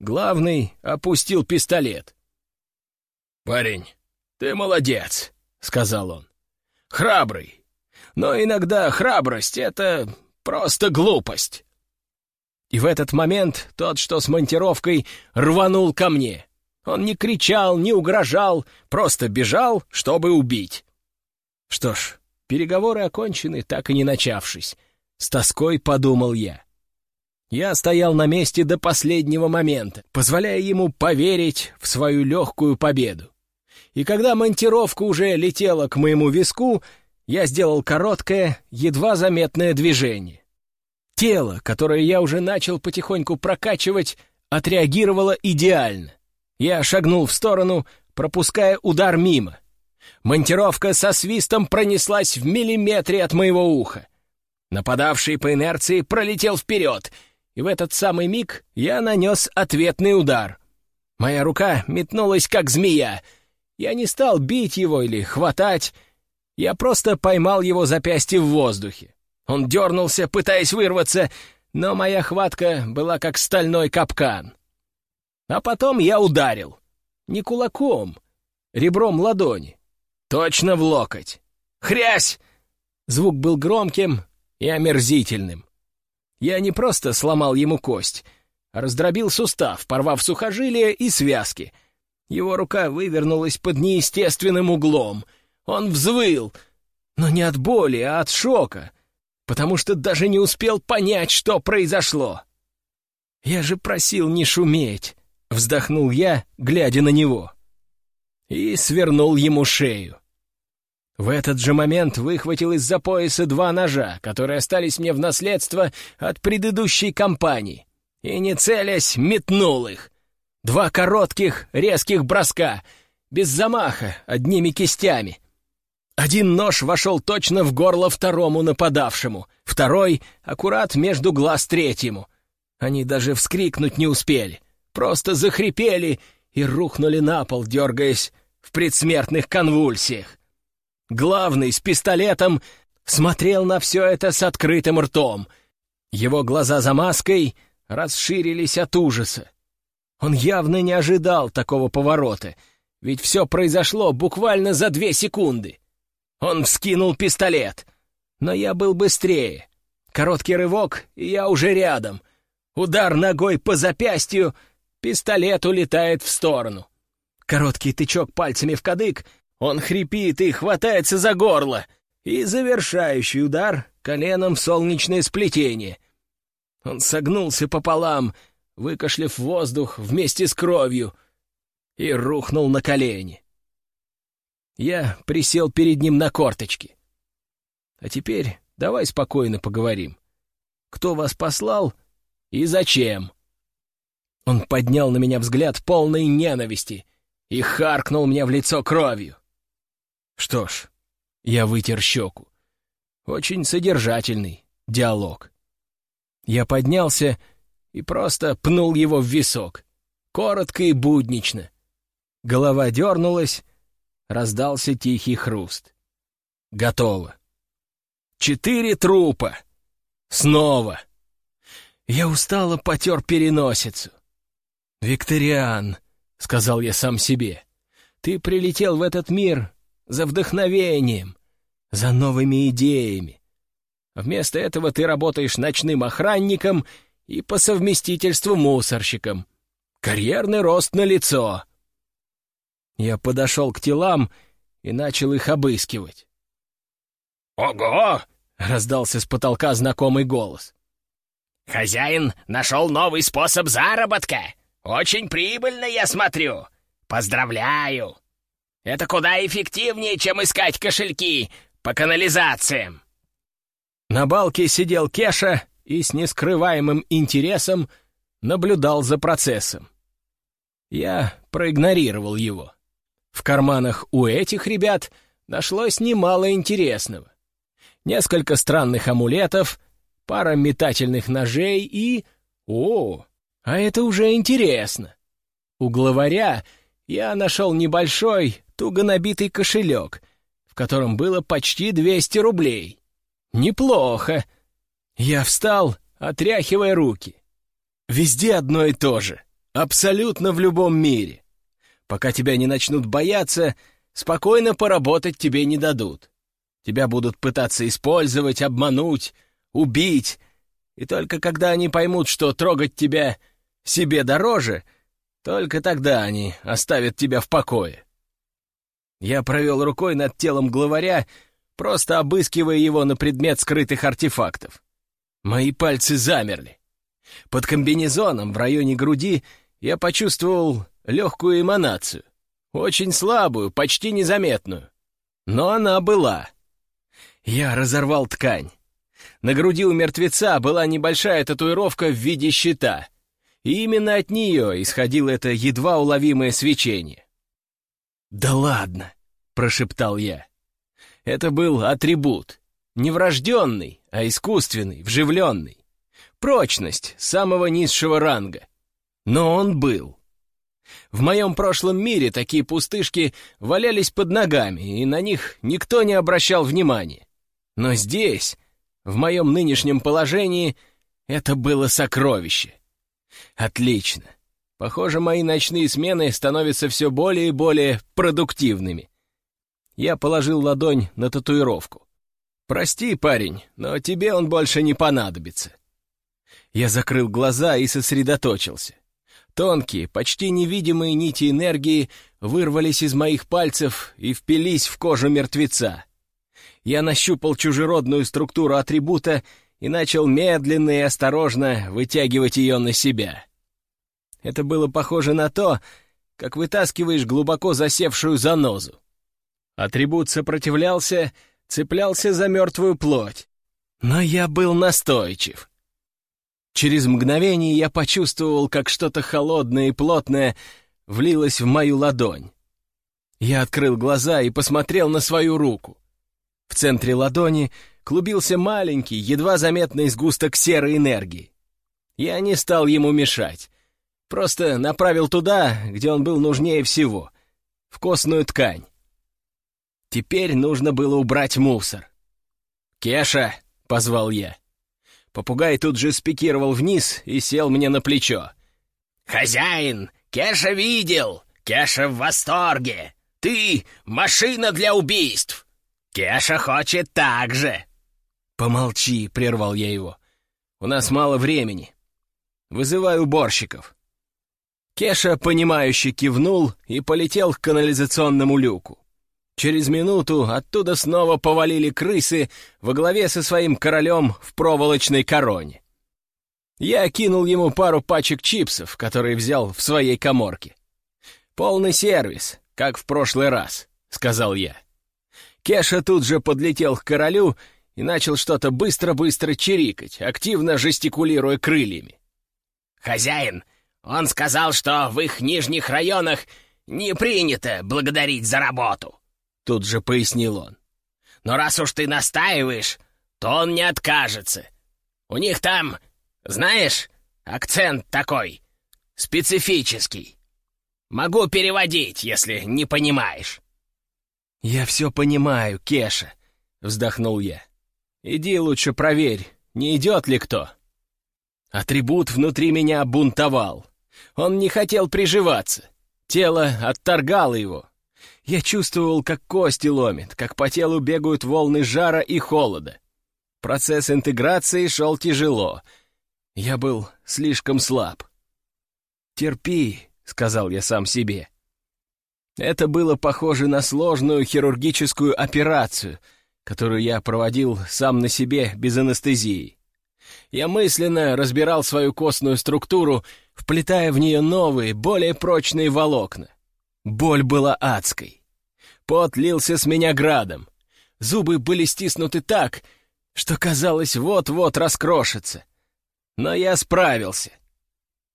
Главный опустил пистолет. «Парень, ты молодец», — сказал он. «Храбрый. Но иногда храбрость — это просто глупость». И в этот момент тот, что с монтировкой, рванул ко мне. Он не кричал, не угрожал, просто бежал, чтобы убить. Что ж, переговоры окончены, так и не начавшись. С тоской подумал я. Я стоял на месте до последнего момента, позволяя ему поверить в свою легкую победу. И когда монтировка уже летела к моему виску, я сделал короткое, едва заметное движение. Тело, которое я уже начал потихоньку прокачивать, отреагировало идеально. Я шагнул в сторону, пропуская удар мимо. Монтировка со свистом пронеслась в миллиметре от моего уха. Нападавший по инерции пролетел вперед, и в этот самый миг я нанес ответный удар. Моя рука метнулась, как змея. Я не стал бить его или хватать, я просто поймал его запястье в воздухе. Он дернулся, пытаясь вырваться, но моя хватка была как стальной капкан. А потом я ударил. Не кулаком, ребром ладони. Точно в локоть. «Хрясь!» Звук был громким и омерзительным. Я не просто сломал ему кость, а раздробил сустав, порвав сухожилия и связки. Его рука вывернулась под неестественным углом. Он взвыл, но не от боли, а от шока — потому что даже не успел понять, что произошло. «Я же просил не шуметь», — вздохнул я, глядя на него. И свернул ему шею. В этот же момент выхватил из-за пояса два ножа, которые остались мне в наследство от предыдущей компании, и, не целясь, метнул их. Два коротких, резких броска. без замаха, одними кистями. Один нож вошел точно в горло второму нападавшему, второй — аккурат между глаз третьему. Они даже вскрикнуть не успели, просто захрипели и рухнули на пол, дергаясь в предсмертных конвульсиях. Главный с пистолетом смотрел на все это с открытым ртом. Его глаза за маской расширились от ужаса. Он явно не ожидал такого поворота, ведь все произошло буквально за две секунды. Он вскинул пистолет, но я был быстрее. Короткий рывок, и я уже рядом. Удар ногой по запястью, пистолет улетает в сторону. Короткий тычок пальцами в кадык, он хрипит и хватается за горло. И завершающий удар коленом в солнечное сплетение. Он согнулся пополам, выкашлив воздух вместе с кровью, и рухнул на колени. Я присел перед ним на корточки. А теперь давай спокойно поговорим. Кто вас послал и зачем?» Он поднял на меня взгляд полной ненависти и харкнул мне в лицо кровью. Что ж, я вытер щеку. Очень содержательный диалог. Я поднялся и просто пнул его в висок. Коротко и буднично. Голова дернулась, раздался тихий хруст. Готово. Четыре трупа. Снова. Я устало потер переносицу. «Викториан», — сказал я сам себе, — «ты прилетел в этот мир за вдохновением, за новыми идеями. Вместо этого ты работаешь ночным охранником и по совместительству мусорщиком. Карьерный рост на лицо. Я подошел к телам и начал их обыскивать. «Ого!» — раздался с потолка знакомый голос. «Хозяин нашел новый способ заработка. Очень прибыльно, я смотрю. Поздравляю! Это куда эффективнее, чем искать кошельки по канализациям!» На балке сидел Кеша и с нескрываемым интересом наблюдал за процессом. Я проигнорировал его. В карманах у этих ребят нашлось немало интересного. Несколько странных амулетов, пара метательных ножей и... О, а это уже интересно. У главаря я нашел небольшой, туго набитый кошелек, в котором было почти 200 рублей. Неплохо. Я встал, отряхивая руки. Везде одно и то же. Абсолютно в любом мире. Пока тебя не начнут бояться, спокойно поработать тебе не дадут. Тебя будут пытаться использовать, обмануть, убить. И только когда они поймут, что трогать тебя себе дороже, только тогда они оставят тебя в покое. Я провел рукой над телом главаря, просто обыскивая его на предмет скрытых артефактов. Мои пальцы замерли. Под комбинезоном в районе груди я почувствовал легкую эманацию. Очень слабую, почти незаметную. Но она была. Я разорвал ткань. На груди у мертвеца была небольшая татуировка в виде щита. И именно от нее исходило это едва уловимое свечение. «Да ладно!» — прошептал я. Это был атрибут. Не врожденный, а искусственный, вживленный. Прочность самого низшего ранга. Но он был. В моем прошлом мире такие пустышки валялись под ногами, и на них никто не обращал внимания. Но здесь, в моем нынешнем положении, это было сокровище. Отлично. Похоже, мои ночные смены становятся все более и более продуктивными. Я положил ладонь на татуировку. «Прости, парень, но тебе он больше не понадобится». Я закрыл глаза и сосредоточился. Тонкие, почти невидимые нити энергии вырвались из моих пальцев и впились в кожу мертвеца. Я нащупал чужеродную структуру атрибута и начал медленно и осторожно вытягивать ее на себя. Это было похоже на то, как вытаскиваешь глубоко засевшую занозу. Атрибут сопротивлялся, цеплялся за мертвую плоть. Но я был настойчив. Через мгновение я почувствовал, как что-то холодное и плотное влилось в мою ладонь. Я открыл глаза и посмотрел на свою руку. В центре ладони клубился маленький, едва заметный сгусток серой энергии. Я не стал ему мешать, просто направил туда, где он был нужнее всего, в костную ткань. Теперь нужно было убрать мусор. «Кеша!» — позвал я. Попугай тут же спикировал вниз и сел мне на плечо. «Хозяин, Кеша видел! Кеша в восторге! Ты — машина для убийств! Кеша хочет так же!» «Помолчи!» — прервал я его. «У нас мало времени. Вызываю уборщиков». Кеша, понимающе кивнул и полетел к канализационному люку. Через минуту оттуда снова повалили крысы во главе со своим королем в проволочной короне. Я кинул ему пару пачек чипсов, которые взял в своей коморке. «Полный сервис, как в прошлый раз», — сказал я. Кеша тут же подлетел к королю и начал что-то быстро-быстро чирикать, активно жестикулируя крыльями. «Хозяин, он сказал, что в их нижних районах не принято благодарить за работу», — тут же пояснил он. «Но раз уж ты настаиваешь, то он не откажется. У них там, знаешь, акцент такой, специфический. Могу переводить, если не понимаешь». «Я все понимаю, Кеша», — вздохнул я. «Иди лучше проверь, не идет ли кто». Атрибут внутри меня бунтовал. Он не хотел приживаться. Тело отторгало его. Я чувствовал, как кости ломит, как по телу бегают волны жара и холода. Процесс интеграции шел тяжело. Я был слишком слаб. «Терпи», — сказал я сам себе. Это было похоже на сложную хирургическую операцию, которую я проводил сам на себе без анестезии. Я мысленно разбирал свою костную структуру, вплетая в нее новые, более прочные волокна. Боль была адской. Пот лился с меня градом. Зубы были стиснуты так, что казалось вот-вот раскрошится. Но я справился.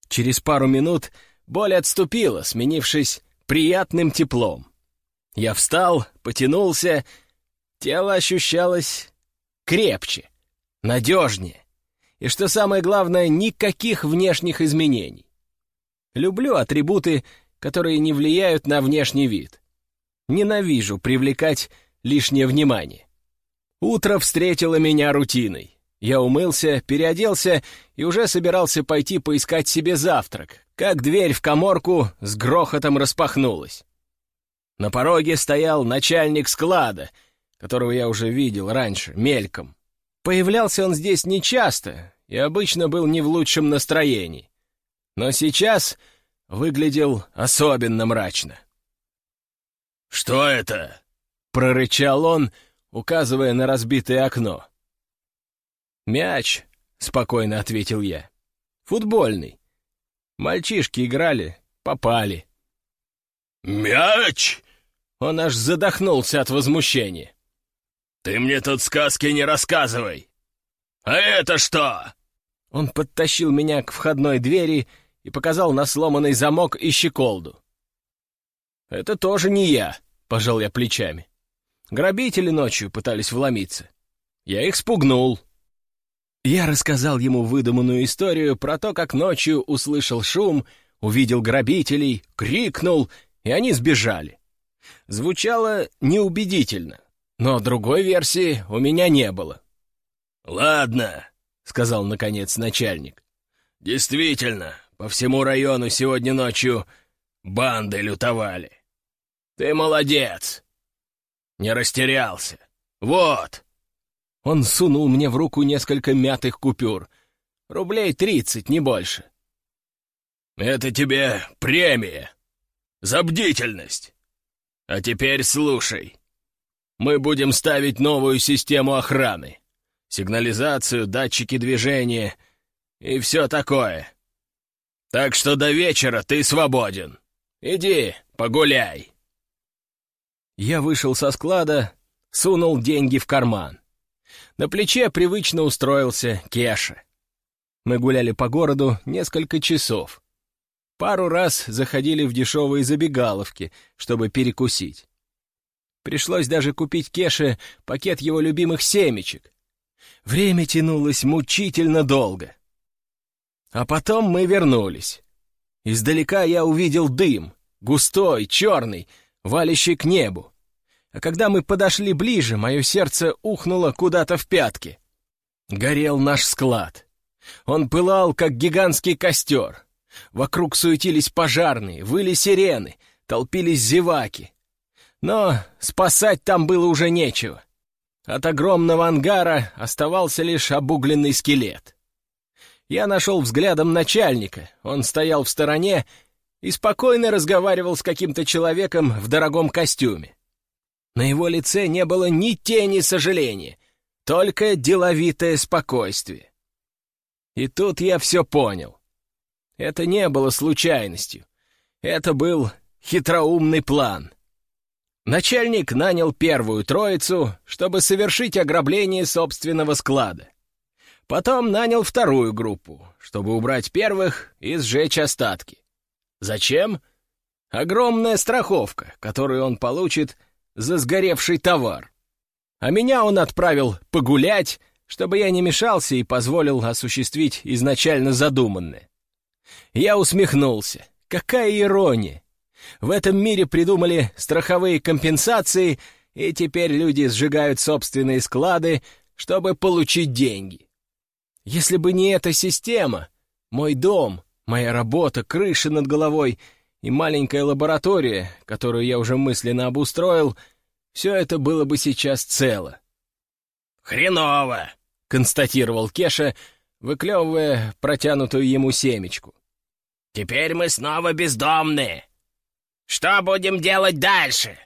Через пару минут боль отступила, сменившись приятным теплом. Я встал, потянулся, тело ощущалось крепче, надежнее. И что самое главное, никаких внешних изменений. Люблю атрибуты, которые не влияют на внешний вид. Ненавижу привлекать лишнее внимание. Утро встретило меня рутиной. Я умылся, переоделся и уже собирался пойти поискать себе завтрак, как дверь в коморку с грохотом распахнулась. На пороге стоял начальник склада, которого я уже видел раньше, мельком. Появлялся он здесь нечасто и обычно был не в лучшем настроении. Но сейчас выглядел особенно мрачно. «Что это?» — прорычал он, указывая на разбитое окно. «Мяч», — спокойно ответил я. «Футбольный. Мальчишки играли, попали». «Мяч?» Он аж задохнулся от возмущения. «Ты мне тут сказки не рассказывай! А это что?» Он подтащил меня к входной двери и показал на сломанный замок и щеколду. «Это тоже не я», — пожал я плечами. «Грабители ночью пытались вломиться. Я их спугнул». Я рассказал ему выдуманную историю про то, как ночью услышал шум, увидел грабителей, крикнул, и они сбежали. Звучало неубедительно, но другой версии у меня не было. «Ладно», — сказал наконец начальник. «Действительно, по всему району сегодня ночью банды лютовали. Ты молодец. Не растерялся. Вот». Он сунул мне в руку несколько мятых купюр. Рублей тридцать, не больше. «Это тебе премия. За бдительность. А теперь слушай мы будем ставить новую систему охраны. Сигнализацию, датчики движения и все такое. Так что до вечера ты свободен. Иди, погуляй. Я вышел со склада, сунул деньги в карман. На плече привычно устроился Кеша. Мы гуляли по городу несколько часов. Пару раз заходили в дешевые забегаловки, чтобы перекусить. Пришлось даже купить Кеше пакет его любимых семечек. Время тянулось мучительно долго. А потом мы вернулись. Издалека я увидел дым, густой, черный, валящий к небу. А когда мы подошли ближе, мое сердце ухнуло куда-то в пятки. Горел наш склад. Он пылал, как гигантский костер. Вокруг суетились пожарные, выли сирены, толпились зеваки. Но спасать там было уже нечего. От огромного ангара оставался лишь обугленный скелет. Я нашел взглядом начальника, он стоял в стороне и спокойно разговаривал с каким-то человеком в дорогом костюме. На его лице не было ни тени сожаления, только деловитое спокойствие. И тут я все понял. Это не было случайностью. Это был хитроумный план. Начальник нанял первую троицу, чтобы совершить ограбление собственного склада. Потом нанял вторую группу, чтобы убрать первых и сжечь остатки. Зачем? Огромная страховка, которую он получит за сгоревший товар. А меня он отправил погулять, чтобы я не мешался и позволил осуществить изначально задуманное. Я усмехнулся. Какая ирония! В этом мире придумали страховые компенсации, и теперь люди сжигают собственные склады, чтобы получить деньги. Если бы не эта система, мой дом, моя работа, крыша над головой и маленькая лаборатория, которую я уже мысленно обустроил, все это было бы сейчас цело. «Хреново!» — констатировал Кеша, выклевывая протянутую ему семечку. «Теперь мы снова бездомные. Что будем делать дальше?»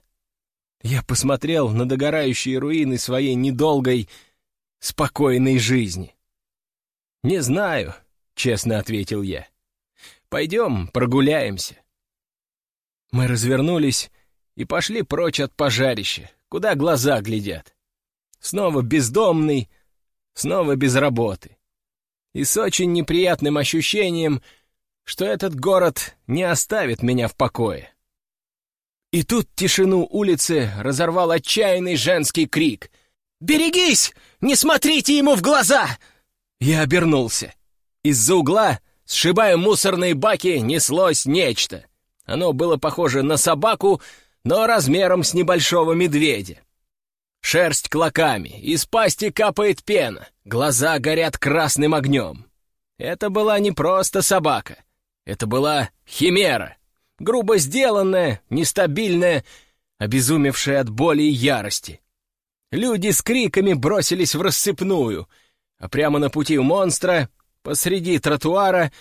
Я посмотрел на догорающие руины своей недолгой, спокойной жизни. «Не знаю», — честно ответил я. «Пойдем прогуляемся». Мы развернулись и пошли прочь от пожарища, куда глаза глядят. Снова бездомный, снова без работы. И с очень неприятным ощущением, что этот город не оставит меня в покое. И тут тишину улицы разорвал отчаянный женский крик. «Берегись! Не смотрите ему в глаза!» Я обернулся. Из-за угла, сшибая мусорные баки, неслось нечто. Оно было похоже на собаку, но размером с небольшого медведя. Шерсть клоками, из пасти капает пена, глаза горят красным огнем. Это была не просто собака, это была химера грубо сделанная, нестабильная, обезумевшая от боли и ярости. Люди с криками бросились в рассыпную, а прямо на пути у монстра, посреди тротуара,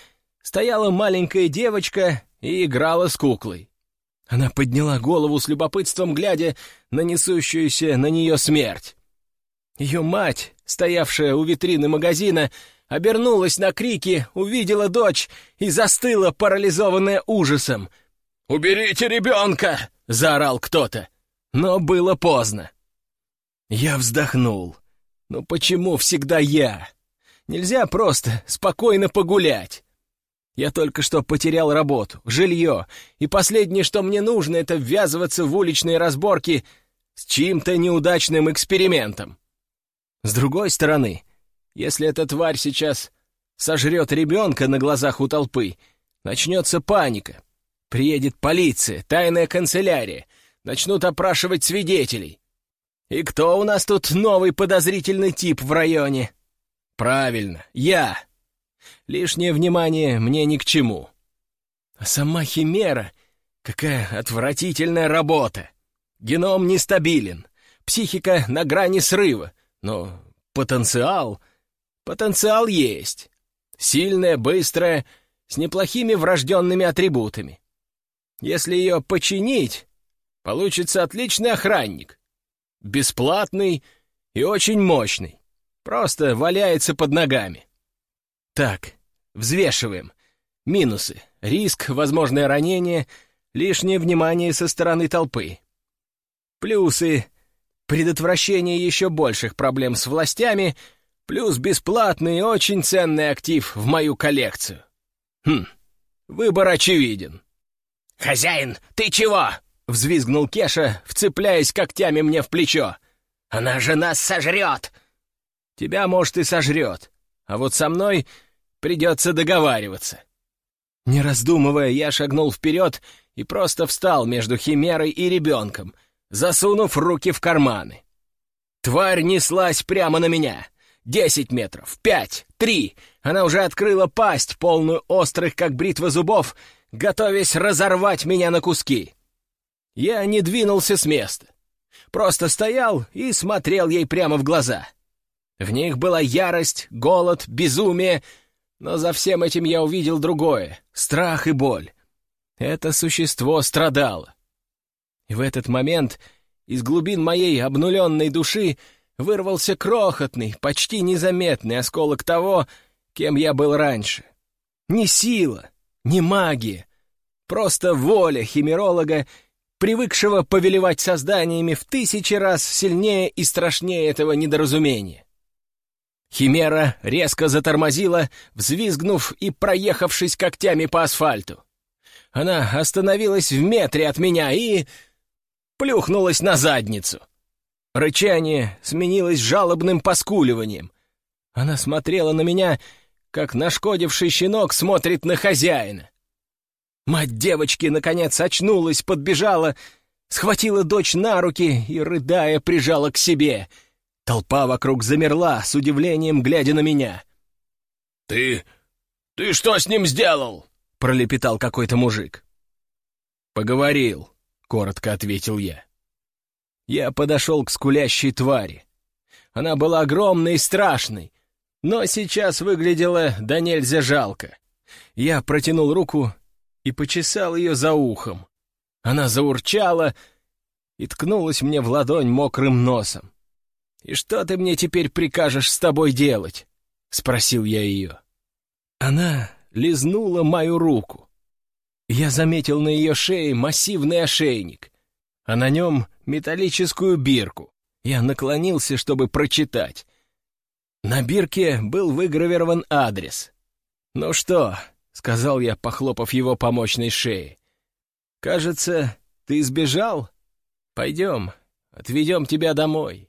стояла маленькая девочка и играла с куклой. Она подняла голову с любопытством, глядя на несущуюся на нее смерть. Ее мать, стоявшая у витрины магазина, обернулась на крики, увидела дочь и застыла, парализованная ужасом — «Уберите ребенка!» — заорал кто-то. Но было поздно. Я вздохнул. «Ну почему всегда я? Нельзя просто спокойно погулять. Я только что потерял работу, жилье, и последнее, что мне нужно, это ввязываться в уличные разборки с чьим-то неудачным экспериментом. С другой стороны, если эта тварь сейчас сожрет ребенка на глазах у толпы, начнется паника. Приедет полиция, тайная канцелярия, начнут опрашивать свидетелей. И кто у нас тут новый подозрительный тип в районе? Правильно, я. Лишнее внимание мне ни к чему. А сама Химера — какая отвратительная работа. Геном нестабилен, психика на грани срыва, но потенциал... Потенциал есть. Сильная, быстрая, с неплохими врожденными атрибутами. Если ее починить, получится отличный охранник. Бесплатный и очень мощный. Просто валяется под ногами. Так, взвешиваем. Минусы. Риск, возможное ранение, лишнее внимание со стороны толпы. Плюсы. Предотвращение еще больших проблем с властями, плюс бесплатный и очень ценный актив в мою коллекцию. Хм, выбор очевиден. «Хозяин, ты чего?» — взвизгнул Кеша, вцепляясь когтями мне в плечо. «Она же нас сожрет!» «Тебя, может, и сожрет, а вот со мной придется договариваться». Не раздумывая, я шагнул вперед и просто встал между химерой и ребенком, засунув руки в карманы. Тварь неслась прямо на меня. Десять метров, пять, три. Она уже открыла пасть, полную острых, как бритва зубов, готовясь разорвать меня на куски. Я не двинулся с места. Просто стоял и смотрел ей прямо в глаза. В них была ярость, голод, безумие, но за всем этим я увидел другое — страх и боль. Это существо страдало. И в этот момент из глубин моей обнуленной души вырвался крохотный, почти незаметный осколок того, кем я был раньше. Не сила, не магия, просто воля химеролога, привыкшего повелевать созданиями в тысячи раз сильнее и страшнее этого недоразумения. Химера резко затормозила, взвизгнув и проехавшись когтями по асфальту. Она остановилась в метре от меня и... плюхнулась на задницу. Рычание сменилось жалобным поскуливанием. Она смотрела на меня, как нашкодивший щенок смотрит на хозяина. Мать девочки, наконец, очнулась, подбежала, схватила дочь на руки и, рыдая, прижала к себе — Толпа вокруг замерла, с удивлением глядя на меня. «Ты... ты что с ним сделал?» — пролепетал какой-то мужик. «Поговорил», — коротко ответил я. Я подошел к скулящей твари. Она была огромной и страшной, но сейчас выглядела да нельзя жалко. Я протянул руку и почесал ее за ухом. Она заурчала и ткнулась мне в ладонь мокрым носом. «И что ты мне теперь прикажешь с тобой делать?» — спросил я ее. Она лизнула мою руку. Я заметил на ее шее массивный ошейник, а на нем металлическую бирку. Я наклонился, чтобы прочитать. На бирке был выгравирован адрес. «Ну что?» — сказал я, похлопав его по мощной шее. «Кажется, ты сбежал? Пойдем, отведем тебя домой».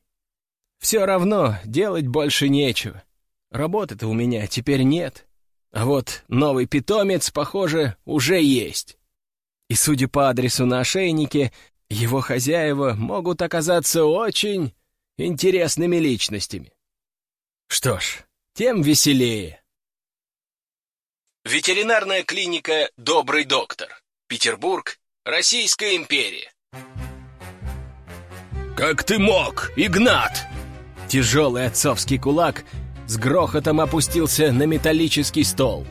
Все равно делать больше нечего. Работы-то у меня теперь нет. А вот новый питомец, похоже, уже есть. И, судя по адресу на ошейнике, его хозяева могут оказаться очень интересными личностями. Что ж, тем веселее. Ветеринарная клиника «Добрый доктор». Петербург, Российская империя. «Как ты мог, Игнат?» Тяжелый отцовский кулак с грохотом опустился на металлический стол.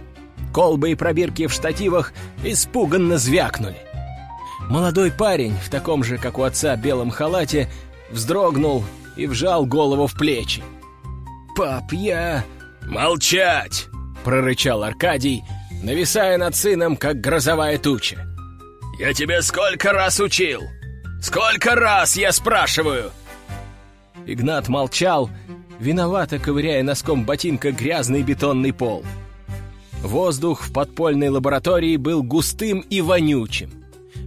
Колбы и пробирки в штативах испуганно звякнули. Молодой парень в таком же, как у отца, белом халате вздрогнул и вжал голову в плечи. «Пап, я...» «Молчать!» — прорычал Аркадий, нависая над сыном, как грозовая туча. «Я тебя сколько раз учил? Сколько раз, я спрашиваю? Игнат молчал, виновато ковыряя носком ботинка грязный бетонный пол. Воздух в подпольной лаборатории был густым и вонючим.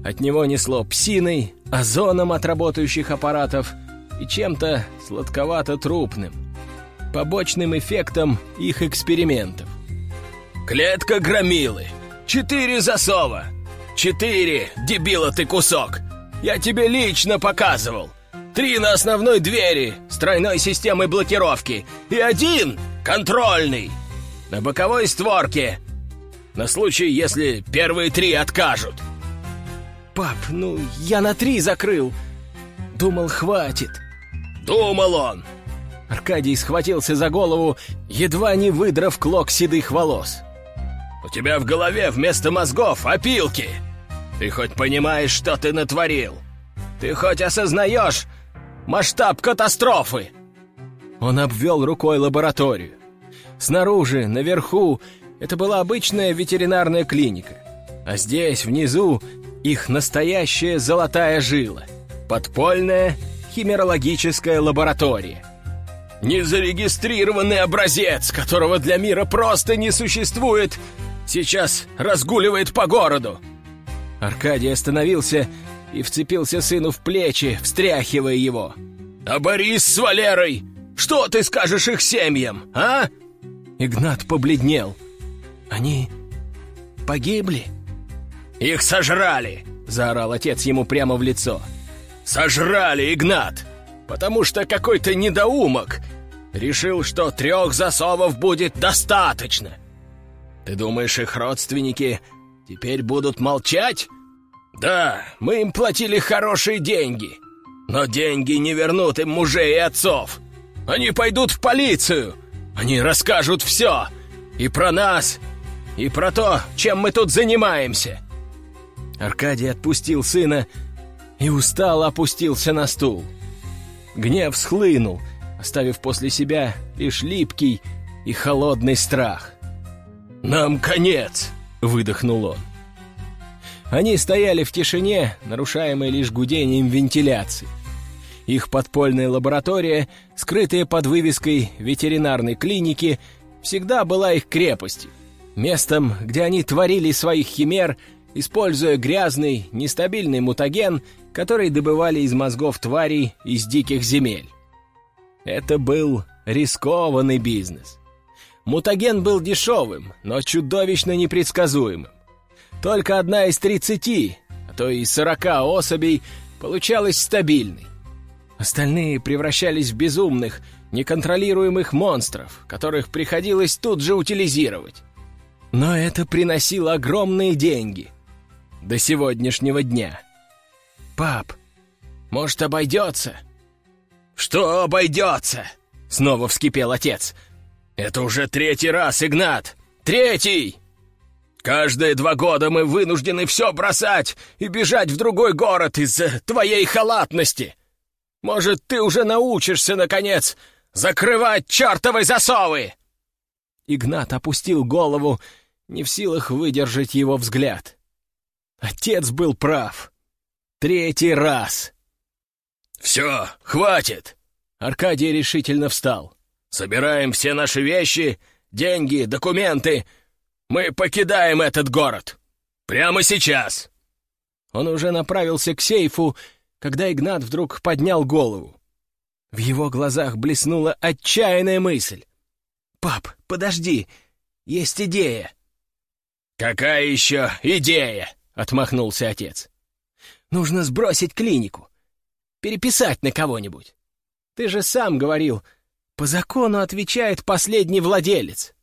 От него несло псиной, озоном от работающих аппаратов и чем-то сладковато-трупным, побочным эффектом их экспериментов. «Клетка громилы! Четыре засова! Четыре, дебила ты кусок! Я тебе лично показывал! Три на основной двери с тройной системой блокировки и один контрольный на боковой створке на случай, если первые три откажут. Пап, ну я на три закрыл. Думал, хватит. Думал он. Аркадий схватился за голову, едва не выдрав клок седых волос. У тебя в голове вместо мозгов опилки. Ты хоть понимаешь, что ты натворил? Ты хоть осознаешь, Масштаб катастрофы!» Он обвел рукой лабораторию. Снаружи, наверху, это была обычная ветеринарная клиника. А здесь, внизу, их настоящая золотая жила. Подпольная химерологическая лаборатория. Незарегистрированный образец, которого для мира просто не существует, Сейчас разгуливает по городу!» Аркадий остановился и вцепился сыну в плечи, встряхивая его. «А Борис с Валерой? Что ты скажешь их семьям, а?» Игнат побледнел. «Они погибли?» «Их сожрали!» — заорал отец ему прямо в лицо. «Сожрали, Игнат! Потому что какой-то недоумок решил, что трех засовов будет достаточно. Ты думаешь, их родственники теперь будут молчать? Да, мы им платили хорошие деньги, но деньги не вернут им мужей и отцов. Они пойдут в полицию, они расскажут все, и про нас, и про то, чем мы тут занимаемся. Аркадий отпустил сына и устало опустился на стул. Гнев схлынул, оставив после себя лишь липкий и холодный страх. «Нам конец!» — выдохнул он. Они стояли в тишине, нарушаемой лишь гудением вентиляции. Их подпольная лаборатория, скрытая под вывеской ветеринарной клиники, всегда была их крепостью, местом, где они творили своих химер, используя грязный, нестабильный мутаген, который добывали из мозгов тварей из диких земель. Это был рискованный бизнес. Мутаген был дешевым, но чудовищно непредсказуемым. Только одна из тридцати, а то и сорока особей получалась стабильной. Остальные превращались в безумных, неконтролируемых монстров, которых приходилось тут же утилизировать. Но это приносило огромные деньги. До сегодняшнего дня. «Пап, может, обойдется?» «Что обойдется?» — снова вскипел отец. «Это уже третий раз, Игнат! Третий! Каждые два года мы вынуждены все бросать и бежать в другой город из-за твоей халатности! Может, ты уже научишься, наконец, закрывать чертовы засовы!» Игнат опустил голову, не в силах выдержать его взгляд. Отец был прав. Третий раз. «Все, хватит!» Аркадий решительно встал. «Собираем все наши вещи, деньги, документы. Мы покидаем этот город. Прямо сейчас!» Он уже направился к сейфу, когда Игнат вдруг поднял голову. В его глазах блеснула отчаянная мысль. «Пап, подожди, есть идея!» «Какая еще идея?» — отмахнулся отец. «Нужно сбросить клинику, переписать на кого-нибудь. Ты же сам говорил, по закону отвечает последний владелец.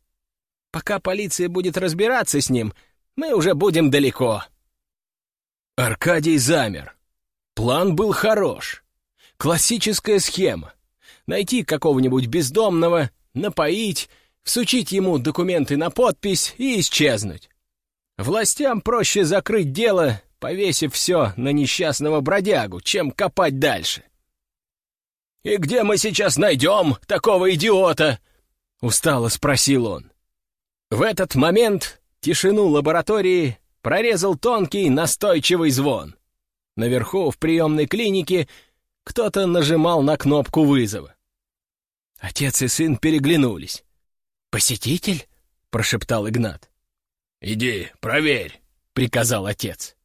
Пока полиция будет разбираться с ним, мы уже будем далеко». Аркадий замер. План был хорош. Классическая схема. Найти какого-нибудь бездомного, напоить, всучить ему документы на подпись и исчезнуть. Властям проще закрыть дело, повесив все на несчастного бродягу, чем копать дальше. «И где мы сейчас найдем такого идиота?» — устало спросил он. В этот момент тишину лаборатории прорезал тонкий настойчивый звон. Наверху, в приемной клинике, кто-то нажимал на кнопку вызова. Отец и сын переглянулись. «Посетитель?» — прошептал Игнат. «Иди, проверь», — приказал отец.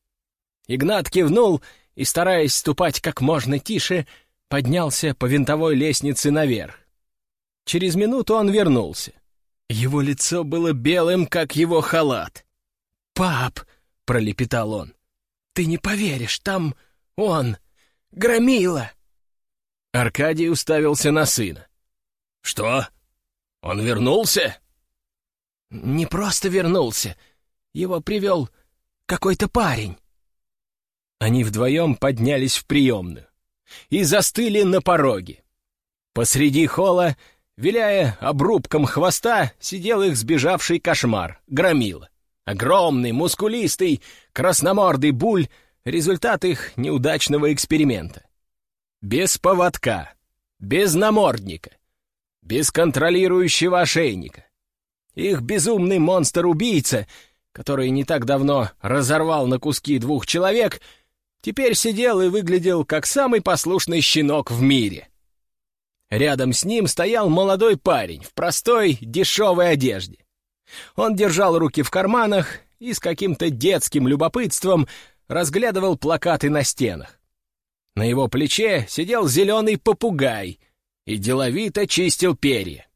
Игнат кивнул и, стараясь ступать как можно тише, поднялся по винтовой лестнице наверх. Через минуту он вернулся. Его лицо было белым, как его халат. «Пап!» — пролепетал он. Ты не поверишь, там он, громила!» Аркадий уставился на сына. «Что? Он вернулся?» «Не просто вернулся. Его привел какой-то парень». Они вдвоем поднялись в приемную и застыли на пороге. Посреди холла, виляя обрубком хвоста, сидел их сбежавший кошмар, громила. Огромный, мускулистый, красномордый буль — результат их неудачного эксперимента. Без поводка, без намордника, без контролирующего ошейника. Их безумный монстр-убийца, который не так давно разорвал на куски двух человек, теперь сидел и выглядел как самый послушный щенок в мире. Рядом с ним стоял молодой парень в простой, дешевой одежде. Он держал руки в карманах и с каким-то детским любопытством разглядывал плакаты на стенах. На его плече сидел зеленый попугай и деловито чистил перья.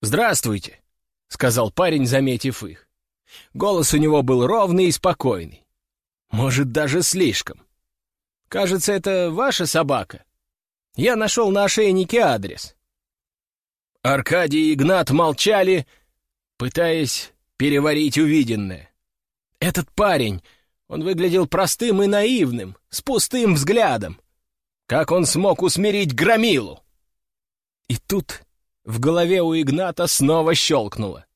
«Здравствуйте», — сказал парень, заметив их. Голос у него был ровный и спокойный. Может, даже слишком. «Кажется, это ваша собака. Я нашел на ошейнике адрес». Аркадий и Игнат молчали, пытаясь переварить увиденное. Этот парень, он выглядел простым и наивным, с пустым взглядом. Как он смог усмирить громилу? И тут в голове у Игната снова щелкнуло.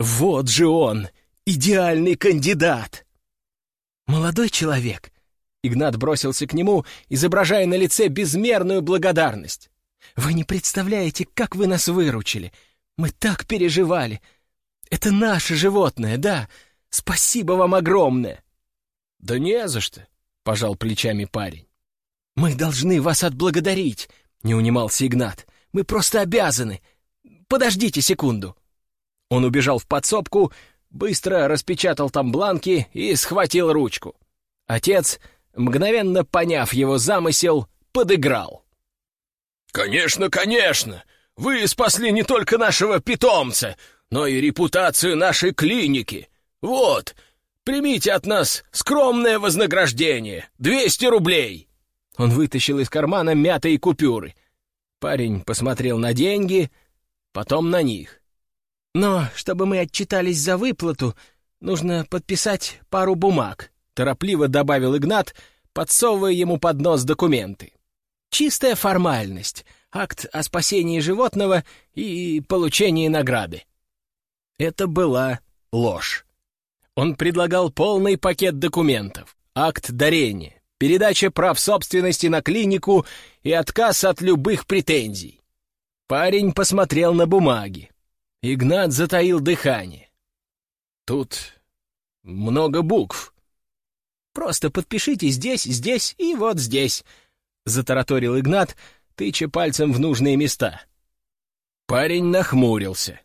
Вот же он, идеальный кандидат! Молодой человек. Игнат бросился к нему, изображая на лице безмерную благодарность. Вы не представляете, как вы нас выручили. Мы так переживали. Это наше животное, да. Спасибо вам огромное. Да не за что, пожал плечами парень. Мы должны вас отблагодарить, не унимался Игнат. Мы просто обязаны. Подождите секунду. Он убежал в подсобку, быстро распечатал там бланки и схватил ручку. Отец, мгновенно поняв его замысел, подыграл. «Конечно, конечно! Вы спасли не только нашего питомца, но и репутацию нашей клиники. Вот, примите от нас скромное вознаграждение — 200 рублей!» Он вытащил из кармана мятые купюры. Парень посмотрел на деньги, потом на них. «Но чтобы мы отчитались за выплату, нужно подписать пару бумаг», — торопливо добавил Игнат, подсовывая ему под нос документы. Чистая формальность, акт о спасении животного и получении награды. Это была ложь. Он предлагал полный пакет документов, акт дарения, передача прав собственности на клинику и отказ от любых претензий. Парень посмотрел на бумаги. Игнат затаил дыхание. Тут много букв. Просто подпишите здесь, здесь и вот здесь, — затараторил Игнат, тыча пальцем в нужные места. Парень нахмурился.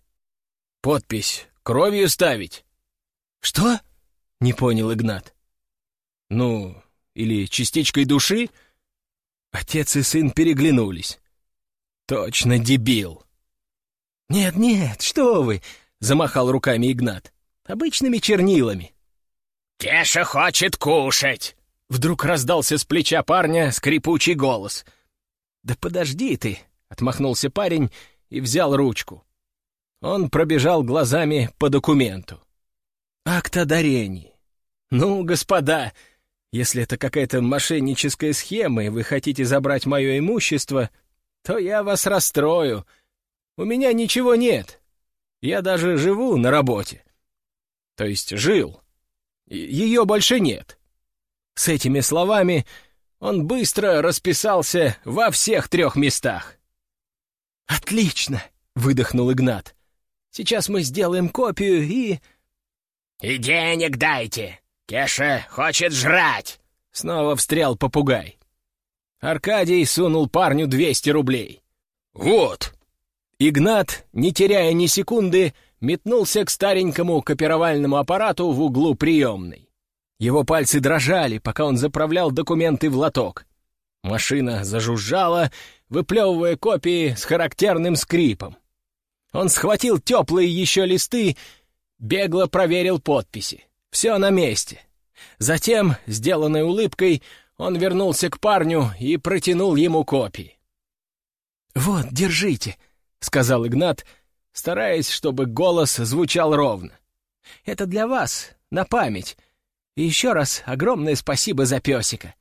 «Подпись кровью ставить?» «Что?» — не понял Игнат. «Ну, или частичкой души?» Отец и сын переглянулись. «Точно дебил!» «Нет-нет, что вы!» — замахал руками Игнат. «Обычными чернилами». «Кеша хочет кушать!» Вдруг раздался с плеча парня скрипучий голос. «Да подожди ты!» — отмахнулся парень и взял ручку. Он пробежал глазами по документу. «Акт о дарении. Ну, господа, если это какая-то мошенническая схема, и вы хотите забрать мое имущество, то я вас расстрою. У меня ничего нет. Я даже живу на работе. То есть жил. Ее больше нет. С этими словами он быстро расписался во всех трех местах. «Отлично!» — выдохнул Игнат. «Сейчас мы сделаем копию и...» «И денег дайте! Кеша хочет жрать!» Снова встрял попугай. Аркадий сунул парню двести рублей. «Вот!» Игнат, не теряя ни секунды, метнулся к старенькому копировальному аппарату в углу приемной. Его пальцы дрожали, пока он заправлял документы в лоток. Машина зажужжала, выплевывая копии с характерным скрипом. Он схватил теплые еще листы, бегло проверил подписи. Все на месте. Затем, сделанной улыбкой, он вернулся к парню и протянул ему копии. «Вот, держите», — сказал Игнат, стараясь, чтобы голос звучал ровно. «Это для вас, на память, и еще раз огромное спасибо за песика.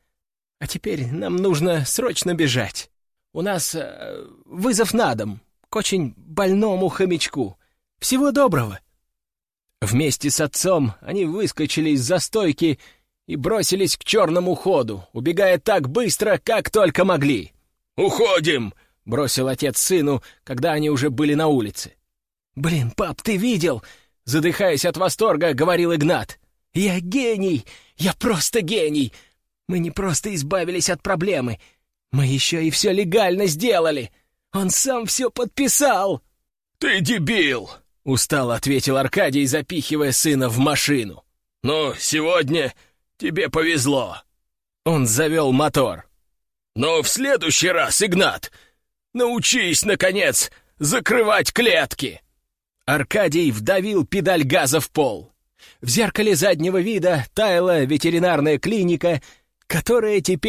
А теперь нам нужно срочно бежать. У нас э, вызов на дом, к очень больному хомячку. Всего доброго!» Вместе с отцом они выскочили из застойки и бросились к черному ходу, убегая так быстро, как только могли. «Уходим!» — бросил отец сыну, когда они уже были на улице. «Блин, пап, ты видел?» — задыхаясь от восторга, говорил Игнат. «Я гений! Я просто гений! Мы не просто избавились от проблемы, мы еще и все легально сделали! Он сам все подписал!» «Ты дебил!» — Устал ответил Аркадий, запихивая сына в машину. «Ну, сегодня тебе повезло». Он завел мотор. «Но в следующий раз, Игнат, научись, наконец, закрывать клетки!» Аркадий вдавил педаль газа в пол. В зеркале заднего вида таяла ветеринарная клиника, которая теперь